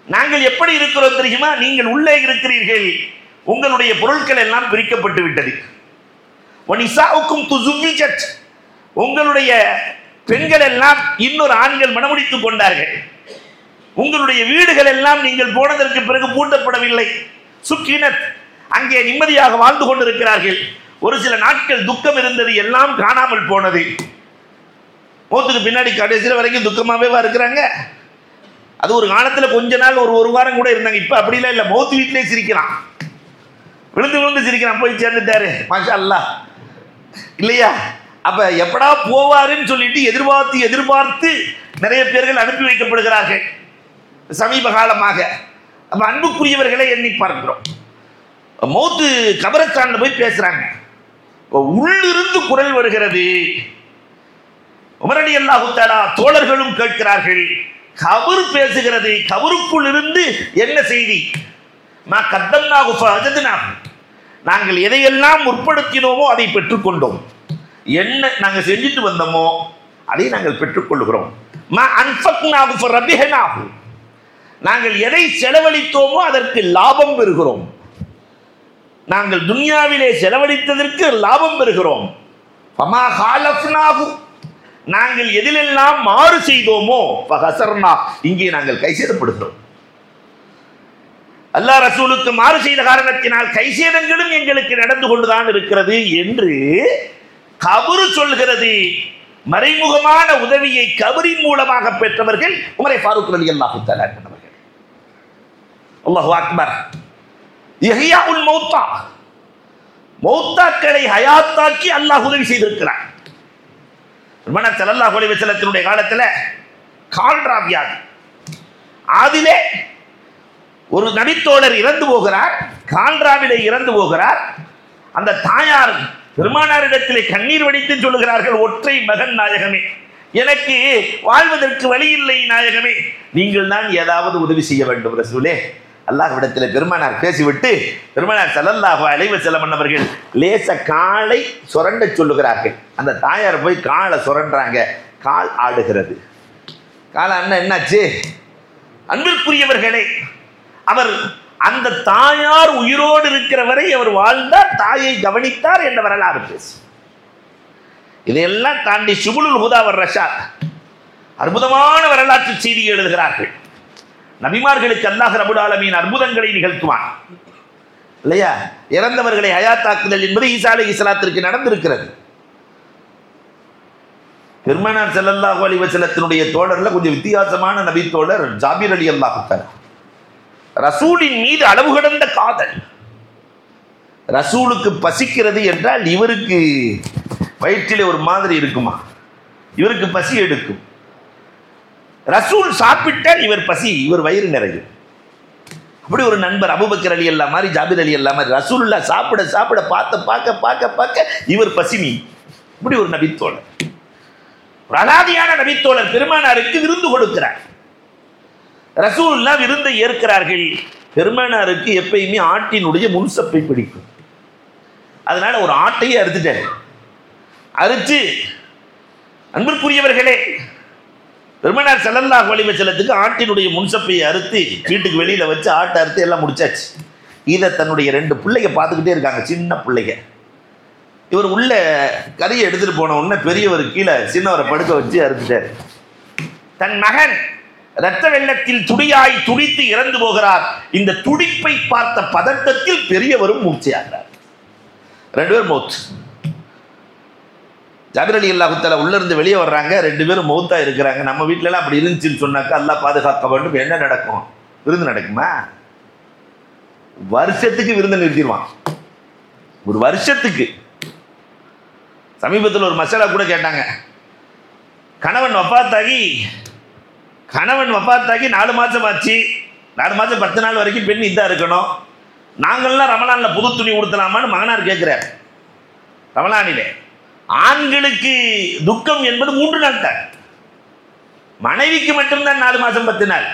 நாங்கள் எப்படி இருக்கிறோம் தெரியுமா? நீங்கள் உள்ளே இருக்கிறீர்கள். உங்களுடைய பொருட்கள் எல்லாம் பிரிக்கப்பட்டு விட்டது. உங்களுடைய பெண்கள் எல்லாம் இன்னொரு ஆண்கள் மனமுடித்துக் கொண்டார்கள். உங்களுடைய வீடுகள் எல்லாம் நீங்கள் போனதற்கு பிறகு பூட்டப்படவில்லை. சுக்கினத் அங்கே நிம்மதியாக வாழ்ந்து கொண்டிருக்கிறார்கள். ஒரு சில நாட்கள் துக்கம் இருந்தது எல்லாம் காணாமல் போனது. மூத்துக்கு பின்னாடி கடைசியில் வரைக்கும் துக்கமாகவே இருக்கிறாங்க. அது ஒரு காலத்தில் கொஞ்ச நாள் ஒரு ஒரு வாரம் கூட இருந்தாங்க. இப்போ அப்படிலாம் இல்லை. மௌத்து வீட்டிலே சிரிக்கிறான். விழுந்து விழுந்து சிரிக்கிறான். போய் சேர்ந்துட்டாரு. மாஷா அல்லாஹ் இல்லையா? அப்போ எப்படா போவாருன்னு சொல்லிட்டு எதிர்பார்த்து எதிர்பார்த்து நிறைய பேர்கள் அனுப்பி வைக்கப்படுகிறார்கள். சமீப காலமாக அப்ப அன்புக்குரியவர்களை எண்ணி பார்க்கிறோம். மௌத்து கபரஸ்தான்ல போய் பேசுறாங்க. உள்ளிருந்து குரல் வருகிறது. உமரடி அல்லாஹுத்தாரா தோழர்களும் கேட்கிறார்கள். கபர் பேசுகிறது. கபருக்குள் இருந்து என்ன செய்தி? மா கத்தம்னாகு ஃபஅஜத்னாகு. நாங்கள் எதையெல்லாம் முற்படுத்தினோமோ அதை பெற்றுக்கொண்டோம். என்ன நாங்கள் செஞ்சுட்டு வந்தோமோ அதை நாங்கள் பெற்றுக்கொள்கிறோம். மா அன்ஃபக்னாகு ஃபரபிஹனாகு. நாங்கள் எதை செலவழித்தோமோ அதற்கு லாபம் பெறுகிறோம். நாங்கள் துனியாவிலே செலவழித்ததற்கு லாபம் பெறுகிறோம். நாங்கள் எதிலெல்லாம் மாறு செய்தோமோ இங்கே நாங்கள் கைசேதப்படுகிறோம் அல்லா ரசூலுக்கு மாறு செய்த காரணத்தினால் கைசேதங்களும் எங்களுக்கு நடந்து கொண்டுதான் இருக்கிறது என்று கபுரு சொல்கிறது. மறைமுகமான உதவியை கபரின் மூலமாக பெற்றவர்கள் உமரை ஃபாரூக் அலி அல்லாஹு தஆலா அல்லாஹு அக்பர் உல் மௌத்தா மௌத்தாக்களை ஹயாத்தாக்கி அல்லாஹ் உதவி செய்திருக்கிறார் பெருமானார் ஸல்லல்லாஹு அலைஹி வஸல்லத்தினுடைய காலத்துல கால்ரா வியாதி அதிலே ஒரு நபித்தோழர் இறந்து போகிறார் கால்ராவிலே இறந்து போகிறார். அந்த தாயார் பெருமானாரிடத்திலே கண்ணீர் வடித்து சொல்லுகிறார்கள் ஒற்றை மகன் நாயகமே எனக்கு வாழ்வதற்கு வழி இல்லை நாயகமே நீங்கள் தான் ஏதாவது உதவி செய்ய வேண்டும் ரசூலே. அல்லாஹ்விடத்தில் பெருமானார் பேசிவிட்டு பெருமானார் ஸல்லல்லாஹு அலைவ வஸல்லம் அவர்கள் லேச காலை சுரண்ட சொல்லுகிறார்கள். அந்த தாயார் போய் காலை சுரண்டாங்க. கால் ஆடுகிறது. கால அண்ணன் என்னாச்சு? அன்பிற்குரியவர்களே அவர் அந்த தாயார் உயிரோடு இருக்கிற வரை அவர் வாழ்ந்தார் தாயை கவனித்தார் என்ற வரலாறு பேசு இதையெல்லாம் தாண்டி சுபுலுல் ஹுதாவர் ரஷாத் அற்புதமான வரலாற்று செய்தி எழுதுகிறார்கள். நபிமார்களுக்கு அல்லாஹ் ரபுல் ஆலமீன் அற்புதங்களை நிகழ்த்துவான். இல்லையா? இறந்தவர்களை ஹயாத்தாக்குதல் என்பது ஈசா அலி இஸ்லாத்திற்கு நடந்திருக்கிறது. பெருமனார் செல்லல்லாஹு அலி வசலத்தினுடைய தோழர்ல கொஞ்சம் வித்தியாசமான நபி தோழர் ஜாபீர் அலி அல்லாஹ் ரசூலின் மீது அளவு கடந்த காதல். ரசூலுக்கு பசிக்கிறது என்றால் இவருக்கு வயிற்றிலே ஒரு மாதிரி இருக்குமா? இவருக்கு பசி எடுக்கும். ரசூல் சாப்பிட்டால் இவர் பசி இவர் வயிறு நிறையும். அப்படி ஒரு நண்பர் அபுபக்கர் அலி அல்லா மாதிரி ஜாபிர் அலி அல்லா மாதிரி ரசூல்லா சாப்பிட சாப்பிட பார்த்த பார்க்க பார்க்க பார்க்க இவர் பசினி இப்படி ஒரு நபித்தோழர். ஒரு அலாதியான நபித்தோழர் பெருமானாருக்கு விருந்து கொடுக்கிறார். ரசூல்லா விருந்தை ஏற்கிறார்கள். பெருமானாருக்கு எப்பயுமே ஆட்டினுடைய முன்சப்பை பிடிக்கும். அதனால ஒரு ஆட்டையே அறுத்துட்டார். அறுத்து அன்பிற்குரியவர்களே பெருமனார் செல்லல்லா அலைஹி வஸல்லத்துக்கு ஆட்டினுடைய முன்சப்பையை அறுத்து வீட்டுக்கு வெளியில் வச்சு ஆட்டை அறுத்து எல்லாம் முடிச்சாச்சு. இதை தன்னுடைய ரெண்டு பிள்ளைங்க பார்த்துக்கிட்டே இருக்காங்க சின்ன பிள்ளைங்க. இவர் உள்ள கறியை எடுத்துகிட்டு போன உடனே பெரியவர் கீழே சின்னவரை படுக்க வச்சு அறுத்துட்டாரு. தன் மகன் இரத்த வெள்ளத்தில் துடியாய் துடித்து இறந்து போகிறார். இந்த துடிப்பை பார்த்த பதட்டத்தில் பெரியவரும் மூச்சையாகிறார் ரெண்டு பேரும் மௌத் ஜாபிர் அலி அல்லாஹுத்தால உள்ளிருந்து வெளியே வர்றாங்க. ரெண்டு பேரும் மௌத்தா இருக்கிறாங்க. நம்ம வீட்டிலலாம் அப்படி இருந்துச்சுன்னு சொன்னாக்கா எல்லாம் பாதுகாக்க வேண்டும். என்ன நடக்கும்? விருந்து நடக்குமா? வருஷத்துக்கு விருந்து நிறுத்திடுவான். ஒரு வருஷத்துக்கு. சமீபத்தில் ஒரு மசாலா கூட கேட்டாங்க. கணவன் வப்பாத்தாகி கணவன் வப்பாத்தாகி நாலு மாதம் ஆச்சு. நாலு மாதம் பத்து நாள் வரைக்கும் பெண் இதாக இருக்கணும். நாங்கள்லாம் ரமலானில் புது துணி கொடுத்தலாமான்னு மகனார் கேட்குறார். ரமலானிலே. ஆண்களுக்கு துக்கம் என்பது மூன்று நாள் தான் மனைவிக்கு மட்டும்தான் நாலு மாதம் பத்து நாள்.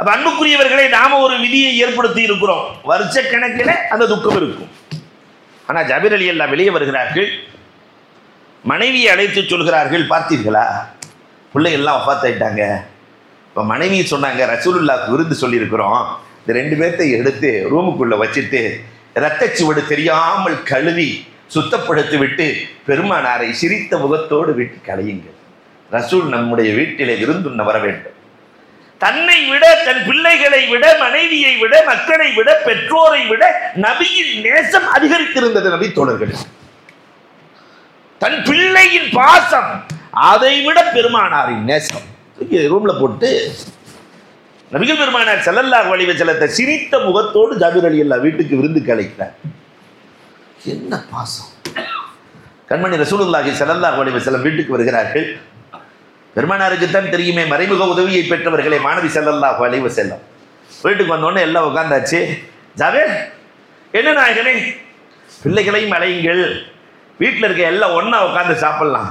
அப்ப அன்புக்குரியவர்களை நாம ஒரு விதியை ஏற்படுத்தி இருக்கிறோம். வருஷ கணக்கில் அந்த துக்கம் இருக்கும். ஆனால் ஜபீர் அலி எல்லாம் வெளியே வருகிறார்கள். மனைவியை அழைத்து சொல்கிறார்கள் பார்த்தீர்களா? பிள்ளைகள்லாம் ஒப்பாத்தாயிட்டாங்க இப்போ மனைவி சொன்னாங்க ரசூலுல்லாவுக்கு விருந்து சொல்லியிருக்கிறோம். இந்த ரெண்டு பேர்த்தை எடுத்து ரூமுக்குள்ளே வச்சுட்டு ரத்தச்சுவடு தெரியாமல் கழுவி சுத்தப்படுத்தி விட்டு பெருமானாரை சிரித்த முகத்தோடு விட்டு களையுங்கள் ரசூல் நம்முடைய வீட்டிலே விருந்துண்ண வர வேண்டும் தன்னை விட தன் பிள்ளைகளை விட மனைவியை விட மக்களை விட பெற்றோரை விட நபியின் நேசம் அதிகரித்திருந்தது நபி தோழர்கள். தன் பிள்ளையின் பாசம் அதை விட பெருமானாரின் நேசம். ரூம்ல போட்டு நபிகள் பெருமானார் செல்லல்லா வழிவச்சலத்தை சிரித்த முகத்தோடு ஜாபீர் அலி அல்லா வீட்டுக்கு விருந்து கலைக்கிறார். என்ன பாசம்? கண்மணி ரசூலுல்லாஹி ஸல்லல்லாஹு அலைஹி வஸல்லம் வீட்டுக்கு வருகிறார்கள். பெருமானாருக்குத்தான் தெரியுமே மறைமுக உதவியை பெற்றவர்களை மாணவி செல்லல்லா அலைஹி வஸல்லம். வீட்டுக்கு வந்தோடனே எல்லாம் உட்காந்தாச்சு ஜாவே என்ன நாயகனே? பிள்ளைகளையும் அலையுங்கள் வீட்டில் இருக்க எல்லாம் ஒன்றா உட்காந்து சாப்பிடலாம்.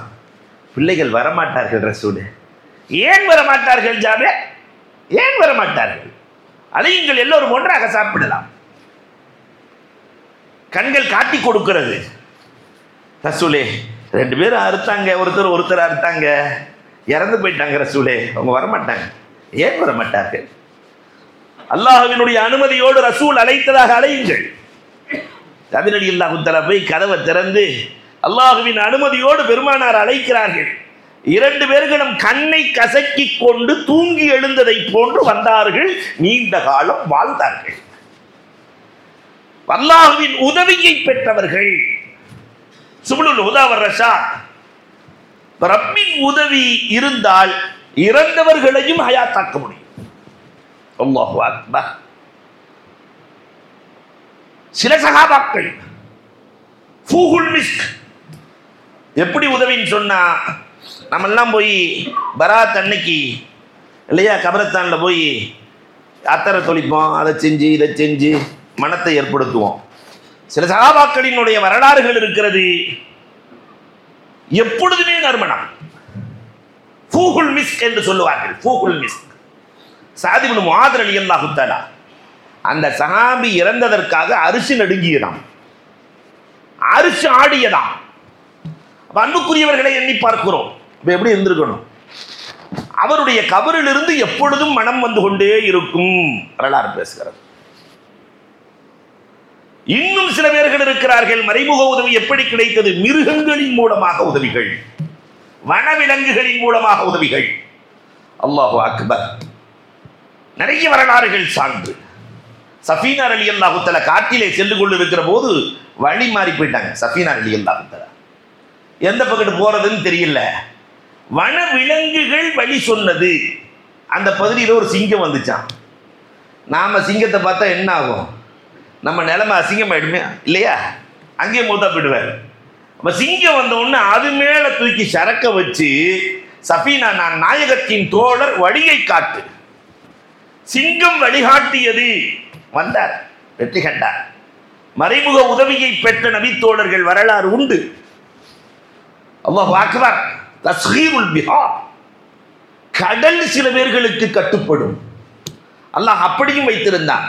பிள்ளைகள் வரமாட்டார்கள் ரசூடு ஏன் வரமாட்டார்கள் ஜாவே? ஏன் வரமாட்டார்கள்? அலையுங்கள் எல்லோரும் ஒன்றாக சாப்பிடலாம். கண்கள் காட்டி கொடுக்கிறது. ரசூலே ரெண்டு பேரும் அறுத்தாங்க ஒருத்தர் ஒருத்தர் அறுத்தாங்க. இறந்து போயிட்டாங்க ரசூலே அவங்க வரமாட்டாங்க. ஏன் வரமாட்டார்கள்? அல்லாஹுவினுடைய அனுமதியோடு ரசூல் அழைத்ததாக அழையுங்கள். கதிரடி அல்லாஹுத்தலா போய் கதவை திறந்து அல்லாஹுவின் அனுமதியோடு பெருமானார் அழைக்கிறார்கள். இரண்டு பேர்களும் கண்ணை கசக்கி கொண்டு தூங்கி எழுந்ததை போன்று வந்தார்கள் நீண்ட காலம் வாழ்ந்தார்கள். அல்லாஹுவின் உதவியை பெற்றவர்கள். சுபுலுல் உதாவர் ரஷா ரப்பின் உதவி இருந்தால் இறந்தவர்களையும் ஹயாத்தாக்க முடியும். அல்லாஹு அக்பர். சில சகாபாக்கள் ஃபூகுல் மிஸ்க் எப்படி உதவின்னு சொன்னா நம்மெல்லாம் போய் பராத் அன்னைக்கு இல்லையா கபரஸ்தானில் போய் அத்தரை தொளிப்போம் அதை செஞ்சு இதை செஞ்சு மனத்தை ஏற்படுத்துவோம். சில சகாபாக்களினுடைய வரலாறுகள் இருக்கிறது. எப்பொழுதுமே நறுமணம். ஃபூகுல் மிஸ்க் என்று சொல்லுவார்கள். ஃபூகுல் மிஸ்க். சாதிபுன் முஆதர் அலி அல்லாஹு தஆலா. அந்த சஹாபி இறந்ததற்காக அரிசி நடுங்கியதாம். அரிசி ஆடியதாம். அன்புக்குரியவர்களை எண்ணி பார்க்கிறோம். இப்போ எப்படி இருந்திருக்கணும்? அவருடைய கபரிலிருந்து எப்பொழுதும் மனம் வந்து கொண்டே இருக்கும். வரலாறு பேசுகிறது. இன்னும் சில பேர்கள் இருக்கிறார்கள். மறைமுக உதவி எப்படி கிடைத்தது? மிருகங்களின் மூலமாக உதவிகள். வனவிலங்குகளின் மூலமாக உதவிகள். அல்லாஹு அக்பர். நிறைய வரலாறுகள் சான்று சஃபீனார் அலி அல்லாஹுத்தல காட்டிலே சென்று கொண்டு இருக்கிற போது வழி மாறி போயிட்டாங்க. சஃபீனார் அலி அல்லாஹுத்தல எந்த பக்கத்து போறதுன்னு தெரியல. வன விலங்குகள் வழி சொன்னது. அந்த பகுதியில் ஒரு சிங்கம் வந்துச்சான் நாம சிங்கத்தை பார்த்தா என்ன ஆகும்? நம்ம நிலைமை அசிங்கமாயிடுமே இல்லையா? அங்கேயே மூத்தா போயிடுவார். அப்ப சிங்கம் வந்த உடனே அது மேல தூக்கி சரக்க வச்சு சஃபீனா நான் நாயகத்தின் தோழர் வழியை காட்டு. சிங்கம் வழிகாட்டியது. வந்தார் வெற்றி கண்டார். மறைமுக உதவியை பெற்ற நபித்தோழர்கள் வரலாறு உண்டு. அல்லாஹ் அக்பர் தஸ்ஹீருல் பிஹார். கடல் சில பேர்களுக்கு கட்டுப்படும். அல்லாஹ் அப்படியும் வைத்திருந்தான்.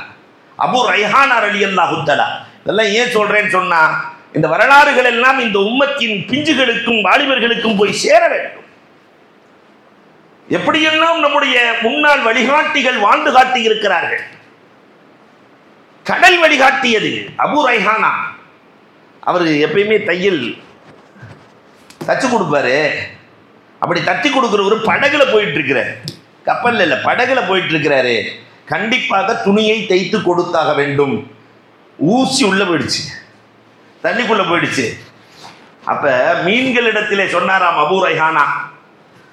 அபு ரைஹானார் அலி அல்லாஹுத்தலா இதெல்லாம் ஏன் சொல்றேன்னு சொன்னா இந்த வரலாறுகள் எல்லாம் இந்த உம்மத்தின் பிஞ்சுகளுக்கும் வாலிபர்களுக்கும் போய் சேர வேண்டும். எப்படியெல்லாம் நம்முடைய முன்னாள் வழிகாட்டிகள் வாழ்ந்து காட்டி இருக்கிறார்கள்? கடல் வழிகாட்டியது அபு ரைஹானா. அவர் எப்பயுமே தையல் தச்சு கொடுப்பாரு. அப்படி தட்டி கொடுக்குறவரு படகுல போயிட்டு இருக்கிறார். கப்பல்ல இல்லை படகுல போயிட்டு இருக்கிறாரு. கண்டிப்பாக துணியை தைத்து கொடுத்தாக வேண்டும். ஊசி உள்ள போயிடுச்சு. தண்ணிக்குள்ள போயிடுச்சு. அப்ப மீன்களிடத்திலே சொன்னாராம் அபூ ரைஹானா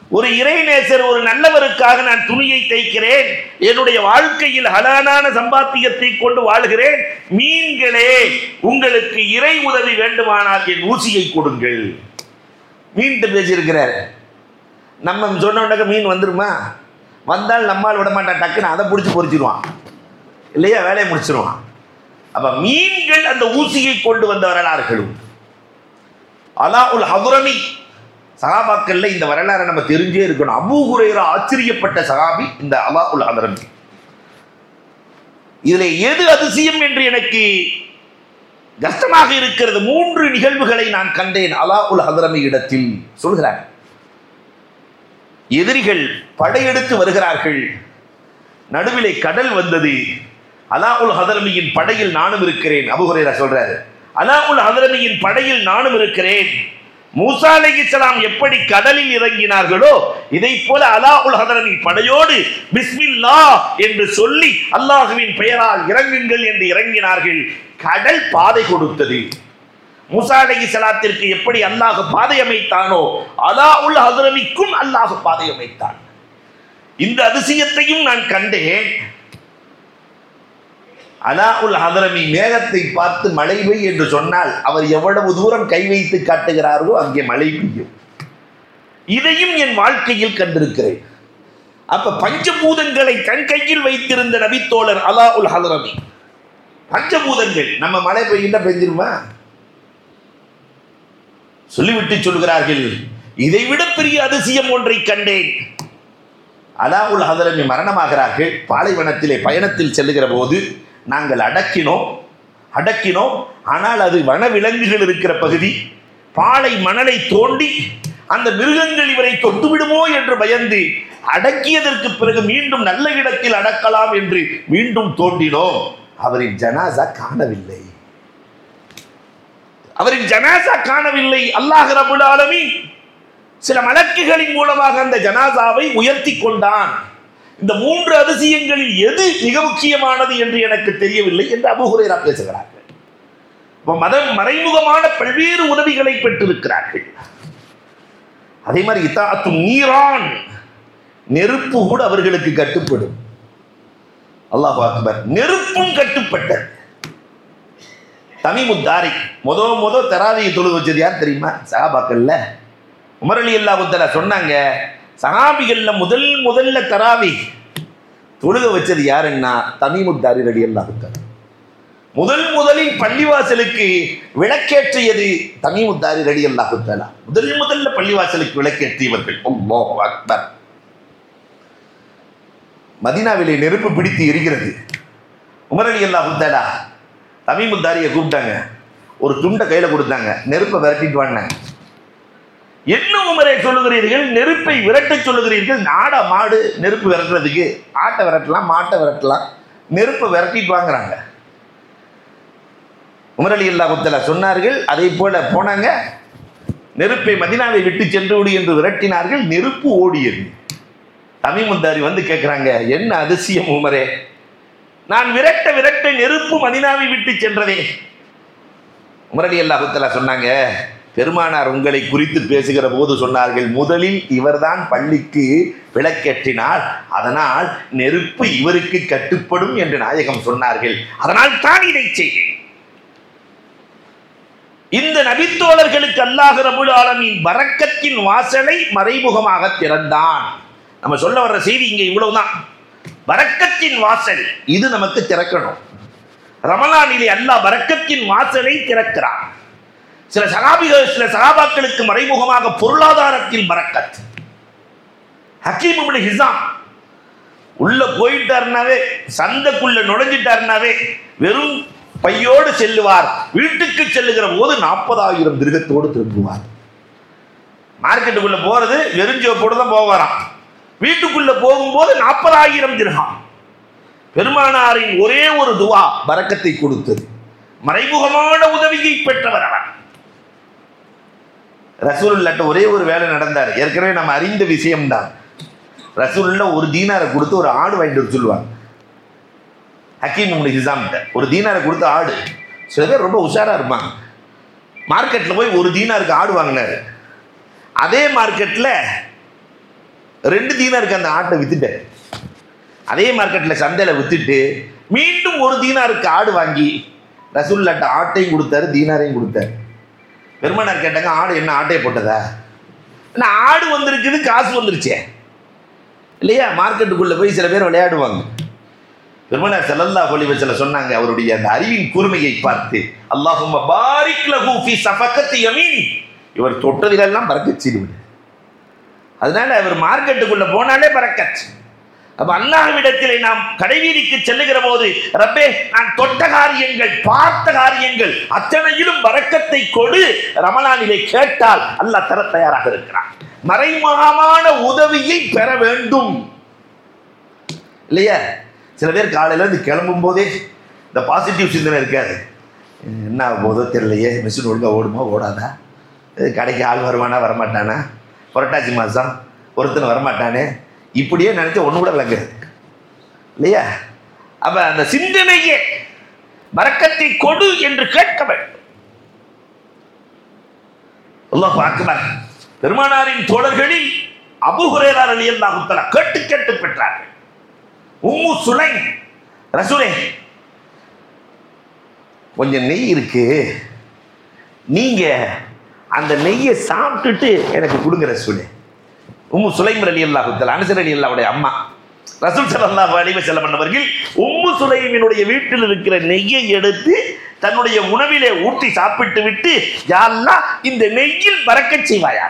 ஒரு இறைநேசர் ஒரு நல்லவருக்காக நான் துணியை தைக்கிறேன். என்னுடைய வாழ்க்கையில் ஹலானான சம்பாத்தியத்தை கொண்டு வாழ்கிறேன். மீன்களே உங்களுக்கு இறை உதவி வேண்டுமானால் என் ஊசியை கொடுங்கள். மீன்ட்டு பேசியிருக்கிறார். நம்ம சொன்ன மீன் வந்துருமா? வந்தால் நம்மால் விட மாட்டான் டக்குன்னு அதை பிடிச்சி பொறிச்சிடுவான் இல்லையா? வேலையை முடிச்சிருவான். அப்ப மீன்கள் அந்த ஊசியை கொண்டு வந்த வரலாறுகளும். அலா உல் ஹதுரமி சகாபாக்கள்ல இந்த வரலாறை நம்ம தெரிஞ்சே இருக்கணும். அபூ ஆச்சரியப்பட்ட சகாபி இந்த அலா உல் ஹதுரமி. இதுல எது அதிசயம் என்று எனக்கு கஷ்டமாக இருக்கிறது. மூன்று நிகழ்வுகளை நான் கண்டேன் அலா உல் ஹதரமி இடத்தில். சொல்கிறார் எதிரிகள் படையெடுத்து வருகிறார்கள். நடுவிலே கடல் வந்தது. அலாவுல் ஹதரமியின் படையில் நானும் இருக்கிறேன். அபுஹுரேரா சொல்றாரு. அலாவுல் உல் ஹதரமியின் படையில் நானும் இருக்கிறேன். மூசா அலைஹிஸ்ஸலாம் எப்படி கடலில் இறங்கினார்களோ இதை போல அலா உல் ஹதரமி படையோடு பிஸ்மில்லா என்று சொல்லி அல்லாஹுவின் பெயரால் இறங்குங்கள் என்று இறங்கினார்கள். கடல் பாதை கொடுத்தது. மூசா அலைஹிஸ்ஸலாத்திற்கு எப்படி அல்லாஹ் பாதை அமைத்தானோ அதா உல் ஹதரமிக்கும் அல்லாஹ் பாதை அமைத்தான் இந்த அதிசயத்தையும் நான் கண்டேன். அலா உல் ஹதரமி மேகத்தை பார்த்து மழை பெய் என்று சொன்னால் அவர் எவ்வளவு தூரம் கை வைத்து காட்டுகிறாரோ அங்கே மழை பெய்யும். இதையும் என் வாழ்க்கையில் கண்டிருக்கிறேன். அப்ப பஞ்சபூதங்களை தன் கையில் வைத்திருந்த நபித்தோழர் அலா உல் ஹதரமி. பஞ்சபூதங்கள் நம்ம மழை பெய்யுன்னா பெஞ்சிருமா? சொல்லிவிட்டு சொல்கிறார்கள் இதைவிட பெரிய அதிசயம் ஒன்றை கண்டேன். அலாவுல் ஹதரமி மரணமாகிறார்கள். பாலைவனத்திலே பயணத்தில் செல்லுகிற போது நாங்கள் அடக்கினோம் அடக்கினோம். ஆனால் அது வனவிலங்குகள் இருக்கிற பகுதி. பாலை மணலை தோண்டி அந்த மிருகங்கள் இவரை தொட்டுவிடுமோ என்று பயந்து அடக்கியதற்கு பிறகு மீண்டும் நல்ல இடத்தில் அடக்கலாம் என்று மீண்டும் தோண்டினோம் அவரின் ஜனாசா காணவில்லை. அவரின் ஜனாசா காணவில்லை. அல்லாஹ் ரபுல் ஆலமீன் சில மலக்குகளின் மூலமாக அந்த ஜனாசாவை உயர்த்தி கொண்டான். இந்த மூன்று அதிசயங்களில் எது மிக முக்கியமானது என்று எனக்கு தெரியவில்லை என்று அபுஹுரேரா பேசுகிறார்கள். மதம் மறைமுகமான பல்வேறு உதவிகளை பெற்றிருக்கிறார்கள். அதே மாதிரி இத்தாத்து நீரான் நெருப்பு கூட அவர்களுக்கு கட்டுப்படும். அல்லாஹ் அக்பர். நெருப்பும் கட்டுப்பட்டது. தமிமுத்தாரி. முத முத தராவியை தொழுது வச்சது யார் தெரியுமா? சகாபாக்கள்ல உமர் அலி அல்லாஹுத்தலா சொன்னாங்க சகாபிகள்ல முதல் முதல்ல தராவி தொழுக வச்சது யாருன்னா தமிமுத்தாரி ரடி அல்லாஹுத்தலா முதல் முதலில் பள்ளிவாசலுக்கு விளக்கேற்றியது தமிமுத்தாரி ரடி அல்லாஹுத்தலா முதல் முதல்ல பள்ளிவாசலுக்கு விளக்கேற்றியவர்கள். அக்பர். மதினாவிலே நெருப்பு பிடித்து எரிகிறது. உமர் அலி அல்லாஹுத்தலா தமிமுத்தாரியை கூப்பிட்டாங்க. ஒரு துண்டை கையில கொடுத்தாங்க. நெருப்பை விரட்டிட்டு வாங்க என்ன உமரை சொல்லுகிறீர்கள்? நெருப்பை விரட்ட சொல்லுகிறீர்கள். நாடா மாடு நெருப்பு விரட்டுறதுக்கு. ஆட்டை விரட்டலாம் மாட்டை விரட்டலாம். நெருப்பை விரட்டிட்டு வாங்குறாங்க. உமரலி அல்லாஹுத்தலா சொன்னார்கள் அதே போல போனாங்க. நெருப்பை மதினாவை விட்டு சென்று விடு என்று விரட்டினார்கள். நெருப்பு ஓடியது. தமிமுந்தாரி வந்து கேட்குறாங்க என்ன அதிசயம் உமரே? நான் விரட்ட விரட்ட நெருப்பு மதினாவை விட்டு சென்றதே. உமரடி அல்லாஹுத்தலா சொன்னாங்க பெருமானார் உங்களை குறித்து பேசுகிற போது சொன்னார்கள் முதலில் இவர்தான் பள்ளிக்கு விளக்கேற்றினார் அதனால் நெருப்பு இவருக்கு கட்டுப்படும் என்று நாயகம் சொன்னார்கள். அதனால் தான் இதை செய்ய இந்த நபித்தோழர்களுக்கு அல்லாஹ் ரபுல் ஆலமின் வரக்கத்தின் வாசலை மறைமுகமாக திறந்தான். நம்ம சொல்ல வர்ற செய்தி இங்க இவ்வளவுதான். வரக்கத்தின் வாசல் இது நமக்கு திறக்கணும். ரமலானிலே அல்லாஹ் வரக்கத்தின் வாசலை திறக்கிறான் சில சகாபிகள் சில சகாபாக்களுக்கு மறைமுகமாக பொருளாதாரத்தில் பரக்கத். ஹக்கீம் இப்னு ஹிசாம் உள்ள போயிட்டாருனாவே சந்தைக்குள்ள நுழைஞ்சிட்டாருனாவே வெறும் பையோடு செல்லுவார். வீட்டுக்கு செல்லுகிற போது நாற்பதாயிரம் திருகத்தோடு திரும்புவார். மார்க்கெட்டுக்குள்ள போறது வெறுஞ்சோப்போடு தான் போவாராம். வீட்டுக்குள்ள போகும்போது நாற்பதாயிரம் திருகம். பெருமானாரின் ஒரே ஒரு துவா பறக்கத்தை கொடுத்தது. மறைமுகமான உதவியை பெற்றவர் அவர் ரசூல்லாட்ட ஒரே ஒரு வேலை நடந்தார். ஏற்கனவே நம்ம அறிந்த விஷயம்தான். ரசூல்ல ஒரு தீனாரை கொடுத்து ஒரு ஆடு வாங்கிட்டு வர சொல்லுவாங்க. ஹக்கீம் உங்களுக்கு ஹிசாம்கிட்ட ஒரு தீனாரை கொடுத்து ஆடு. சில பேர் ரொம்ப உஷாரா இருப்பாங்க. மார்க்கெட்டில் போய் ஒரு தீனாருக்கு ஆடு வாங்கினாரு. அதே மார்க்கெட்டில் ரெண்டு தீனாருக்கு அந்த ஆட்டை வித்துட்டார். அதே மார்க்கெட்டில் சந்தையில் விற்றுட்டு மீண்டும் ஒரு தீனாருக்கு ஆடு வாங்கி ரசூல்லாட்ட ஆட்டையும் கொடுத்தாரு தீனாரையும் கொடுத்தாரு. பெருமனார் கேட்டாங்க ஆடு என்ன ஆட்டையை போட்டதா? என்ன ஆடு வந்திருக்குது காசு வந்துருச்சே. இல்லையா மார்க்கெட்டுக்குள்ளே போய் சில பேர் விளையாடுவாங்க. பெருமனார் செல்லல்லா அலைஹி வஸல்லம் சொன்னாங்க அவருடைய அந்த அறிவின் கூர்மையை பார்த்து அல்லாஹும் பாரிக் லஹு ஃபீ சஃபகத்தி இவர் தொட்டதிலெல்லாம் பறக்கச் செய்துவிடு அதனால அவர் மார்க்கெட்டுக்குள்ளே போனாலே பறக்காச்சு அப்ப அல்லாஹ்விடத்திலே நாம் கடைவீதிக்கு செல்லுகிற போது ரப்பே நான் தொட்ட காரியங்கள் பார்த்த காரியங்கள் அத்தனையிலும் வரக்கத்தை கொடு. ரமலானிலே கேட்டால் அல்லாஹ் தர தயாராக இருக்கிறான். மறைமுகமான உதவியை பெற வேண்டும். இல்லையா? சில பேர் காலையில இருந்து கிளம்பும் போதே இந்த பாசிட்டிவ் சிந்தனை இருக்காது. என்ன போதோ தெரியலையே மிஷின் ஒழுங்காக ஓடுமா ஓடாதா? கடைக்கு ஆள் வருவானா வரமாட்டானா? புரட்டாசி மாதம் ஒருத்தன் வரமாட்டானே? இப்படியே நினைச்ச ஒன்று கூட விளங்குறது. இல்லையா? அப்ப அந்த சிந்தனையே மறக்கத்தை கொடு என்று கேட்க வேண்டும். அல்லாஹ் அக்பர் பெருமானாரின் தோழர்களில் அபு ஹுரேரா ரலியல்லாஹு கேட்டு கேட்டு பெற்றார்கள். உம்மு சுலை ரசூலே கொஞ்சம் நெய் இருக்கு. நீங்க அந்த நெய்யை சாப்பிட்டுட்டு எனக்கு கொடுங்க ரசூலே. உம்மு சுலைம் அலி அல்லாஹுத்தல் அனசர் அலி அல்லாவுடைய அம்மா. ரசூல் சல்லாஹ் அலைஹி செல்லம் அவர்கள் உம்மு சுலைமினுடைய வீட்டில் இருக்கிற நெய்யை எடுத்து தன்னுடைய உணவிலே ஊட்டி சாப்பிட்டு விட்டு யாரெல்லாம் இந்த நெய்யில் பறக்க செய்வாயா?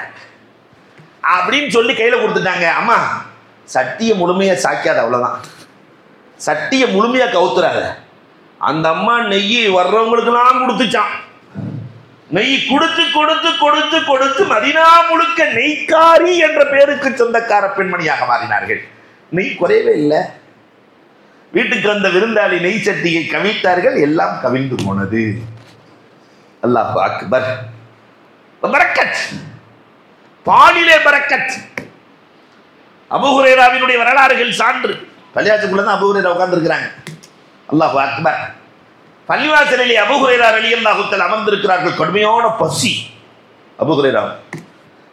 அப்படின்னு சொல்லி கையில் கொடுத்துட்டாங்க. அம்மா சட்டியை முழுமையாக சாக்காத அவ்வளோதான் சட்டியை முழுமையாக கவுத்துறாத. அந்த அம்மா நெய் வர்றவங்களுக்கெல்லாம் கொடுத்துச்சான் நெய் கொடுத்து கொடுத்து கொடுத்து கொடுத்து மதினா முழுக்க நெய்க்காரி என்ற பேருக்கு சொந்தக்கார பெண்மணியாக மாறினார்கள். நெய் குறையவே இல்லை. வீட்டுக்கு வந்த விருந்தாளி நெய் சட்டியை கவிழ்த்தார்கள் எல்லாம் கவிழ்ந்து போனது. அல்லாஹ் அக்பர். பரக்கத். பாலிலே பரக்கத். அபுஹுரேராவினுடைய வரலாறுகள் சான்று. பள்ளியாச்சுக்குள்ள தான் அபுஹுரேரா உட்கார்ந்துருக்கிறாங்க. அல்லாஹ் அக்பர். பள்ளிவாசலிலே அபுகுரேரா அலி அல்லாஹுத்தல் அமர்ந்திருக்கிறார்கள். கடுமையான பசி. அபுகுரேரா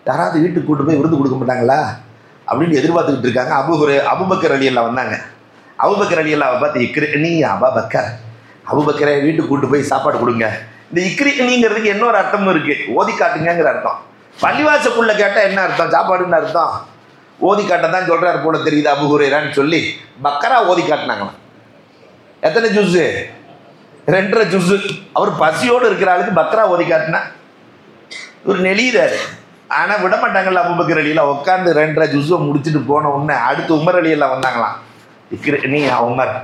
யாராவது வீட்டுக்கு கூட்டு போய் விருந்து கொடுக்க மாட்டாங்களா? அப்படின்னு எதிர்பார்த்துக்கிட்டு இருக்காங்க. அபுகுரே அபுபக்கர் அலி அல்லா வந்தாங்க. அபுபக்கர் அலி அல்லாவை பார்த்து இக்ரி நீ அபாபக்கர் அபுபக்கரை வீட்டுக்கு கூட்டு போய் சாப்பாடு கொடுங்க. இந்த இக்ரிக்னிங்கிறதுக்கு இன்னொரு அர்த்தமும் இருக்கு? ஓதி காட்டுங்கிற அர்த்தம். பள்ளிவாசக்குள்ள கேட்டால் என்ன அர்த்தம்? சாப்பாடுன்னு அர்த்தம். ஓதி காட்ட தான் சொல்கிறார் போல தெரியுது அபுகுரேரான்னு சொல்லி பக்கரா ஓதி காட்டினாங்களாம். எத்தனை ஜூஸு ரெண்டரை ஜூஸு. அவர் பசியோடு இருக்கிற ஆளுக்கு பக்ரா ஓதி காட்டினா இவர் நெளியிறாரு. ஆனால் விட மாட்டாங்கல்ல அபுபக்கர் அலியில் உட்காந்து ரெண்டரை ஜூஸை முடிச்சுட்டு போன உடனே அடுத்து உமர் அலியெல்லாம் வந்தாங்களாம். இக்கிற நீ உமர்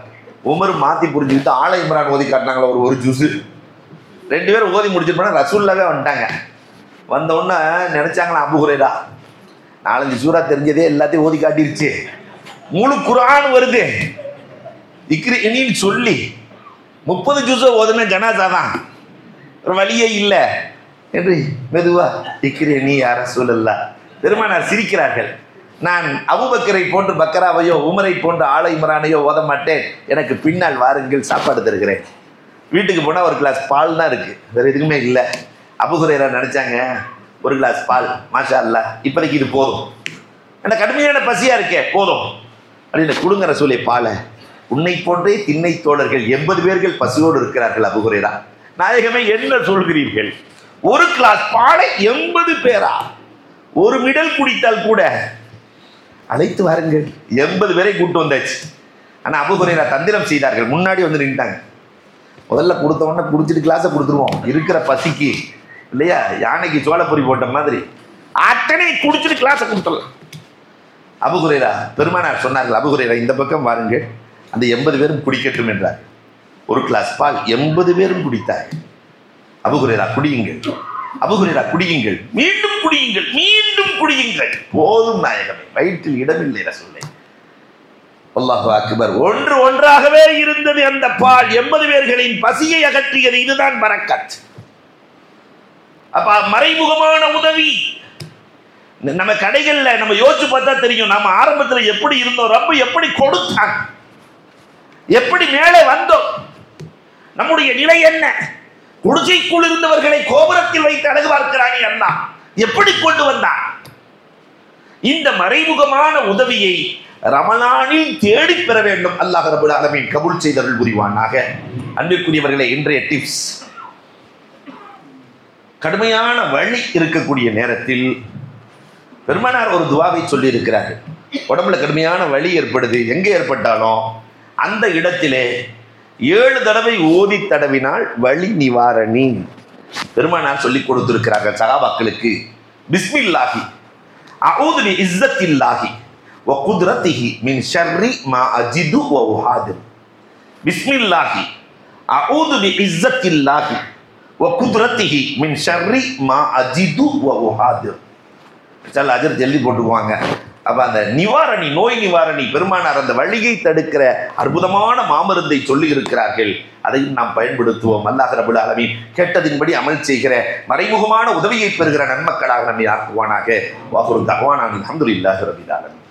உமர் மாற்றி புரிஞ்சுக்கிட்டு ஆலை இம்ரான் ஓதி காட்டினாங்களா ஒரு ஒரு ஜூஸு. ரெண்டு பேரும் ஓதி முடிச்சுட்டு போனால் ரசூல்லாவே வந்துட்டாங்க. வந்த உடனே நினச்சாங்களா அபுகுரேடா நாலஞ்சு சூறா தெரிஞ்சதே எல்லாத்தையும் ஓதி காட்டிருச்சு. முழு குரான் வருது. இக்ரி இனின்னு சொல்லி முப்பது ஜூஸை ஓதுன ஜனாசா தான். ஒரு வழியே இல்லை. என்று மெதுவா இக்கிறே நீ யார சூழல்லா பெருமானார் சிரிக்கிறார்கள். நான் அபுபக்கரை போன்று பக்கராவையோ உமரை போன்று ஆலை ஓத மாட்டேன். எனக்கு பின்னால் வாருங்கள் சாப்பாடு தருகிறேன். வீட்டுக்கு போனால் ஒரு கிளாஸ் பால் தான் இருக்குது வேறு எதுக்குமே இல்லை. அபுகுரேரா நினைச்சாங்க ஒரு கிளாஸ் பால். மாஷா அல்லா இப்போதைக்கு இது போதும். அந்த கடுமையான பசியாக இருக்கே போதும். அப்படின்னு கொடுங்கிற சொல்லி பாலை. உன்னை போன்றே திண்ணை தோழர்கள் எண்பது பேர்கள் பசியோடு இருக்கிறார்கள் அபுகுரேரா நாயகமே என்ன சொல்கிறீர்கள்? ஒரு கிளாஸ் பாலை எண்பது பேரா? ஒரு மிடல் குடித்தால் கூட அழைத்து வாருங்கள். எண்பது பேரை கூட்டு வந்தாச்சு. ஆனால் அபுகுரேரா தந்திரம் செய்தார்கள். முன்னாடி வந்து நின்றாங்க. முதல்ல கொடுத்த உடனே குடிச்சிட்டு கிளாஸை கொடுத்துருவோம். இருக்கிற பசிக்கு இல்லையா? யானைக்கு சோளப்பொரி போட்ட மாதிரி. அத்தனை குடிச்சிட்டு கிளாஸை கொடுத்துடலாம். அபுகுரேரா பெருமானார் சொன்னார்கள் அபுகுரேரா இந்த பக்கம் வாருங்கள். அந்த எண்பது பேரும் குடிக்கட்டும் என்றார். ஒரு கிளாஸ் பால் எண்பது பேரும் குடித்தார். அபுகுரேரா குடியுங்கள். அபுகுரேரா குடியுங்கள். மீண்டும் குடியுங்கள். மீண்டும் குடியுங்கள். போதும் நாயகமே. வயிற்றில் இடமில்லை ரசூலை. அல்லாஹு அக்பர். ஒன்று ஒன்றாகவே இருந்தது அந்த பால். எண்பது பேர்களின் பசியை அகற்றியது. இதுதான் பரக்கத் அப்ப மறைமுகமான உதவி. நம்ம கடைகள்ல நம்ம யோசிச்சு பார்த்தா தெரியும். நம்ம ஆரம்பத்துல எப்படி இருந்தோம்? ரப்ப எப்படி கொடுத்தான்? எப்படி மேலே வந்தோம்? நம்முடைய நிலை என்ன? குடிசைக்குள் இருந்தவர்களை கோபுரத்தில் வைத்து அழகு பார்க்கிறானே அண்ணா. எப்படி கொண்டு வந்தான்? இந்த மறைமுகமான உதவியை ரமலானில் தேடி பெற வேண்டும். அல்லாஹ் ரபுல் ஆலமீன் கபுல் செய்தவர்கள் புரிவானாக. அன்பிற்குரியவர்களே இன்றைய டிப்ஸ் கடுமையான வழி இருக்கக்கூடிய நேரத்தில் பெருமானார் ஒரு துவாவை சொல்லி இருக்கிறார்கள் உடம்புல கடுமையான வலி ஏற்படுது. எங்கே ஏற்பட்டாலும் அந்த இடத்திலே ஏழு தடவை ஓதி தடவினால் வழி நிவாரணி. பெருமானார் சொல்லி கொடுத்திருக்கிறார்கள் சகாபாக்களுக்கு பிஸ்மில்லாஹி அவுதுனி இஸ்ஸத்தில்லாஹி வ குதிரத்திஹி மின் ஷர்ரி மா அஜிது வ உஹாதிர் பிஸ்மில்லாஹி அவுதுனி இஸ்ஸத்தில்லாஹி வ குதிரத்திஹி மின் ஷர்ரி மா அஜிது வ உஹாதிர் சல் அஜர் ஜல்லி போட்டுக்குவாங்க. அப்ப அந்த நிவாரணி நோய் நிவாரணி பெருமானார் அந்த வழியை தடுக்கிற அற்புதமான மாமருந்தை சொல்லி இருக்கிறார்கள் அதையும் நாம் பயன்படுத்துவோம். அல்லாஹ் ரபுல் ஆலமீன் கேட்டதின்படி அமல் செய்கிற மறைமுகமான உதவியை பெறுகிற நன்மக்களாக நம்மை ஆக்குவானாக. வாகுரு தகவானான் அல்ஹம்துலில்லாஹி ரபில் ஆலமீன்.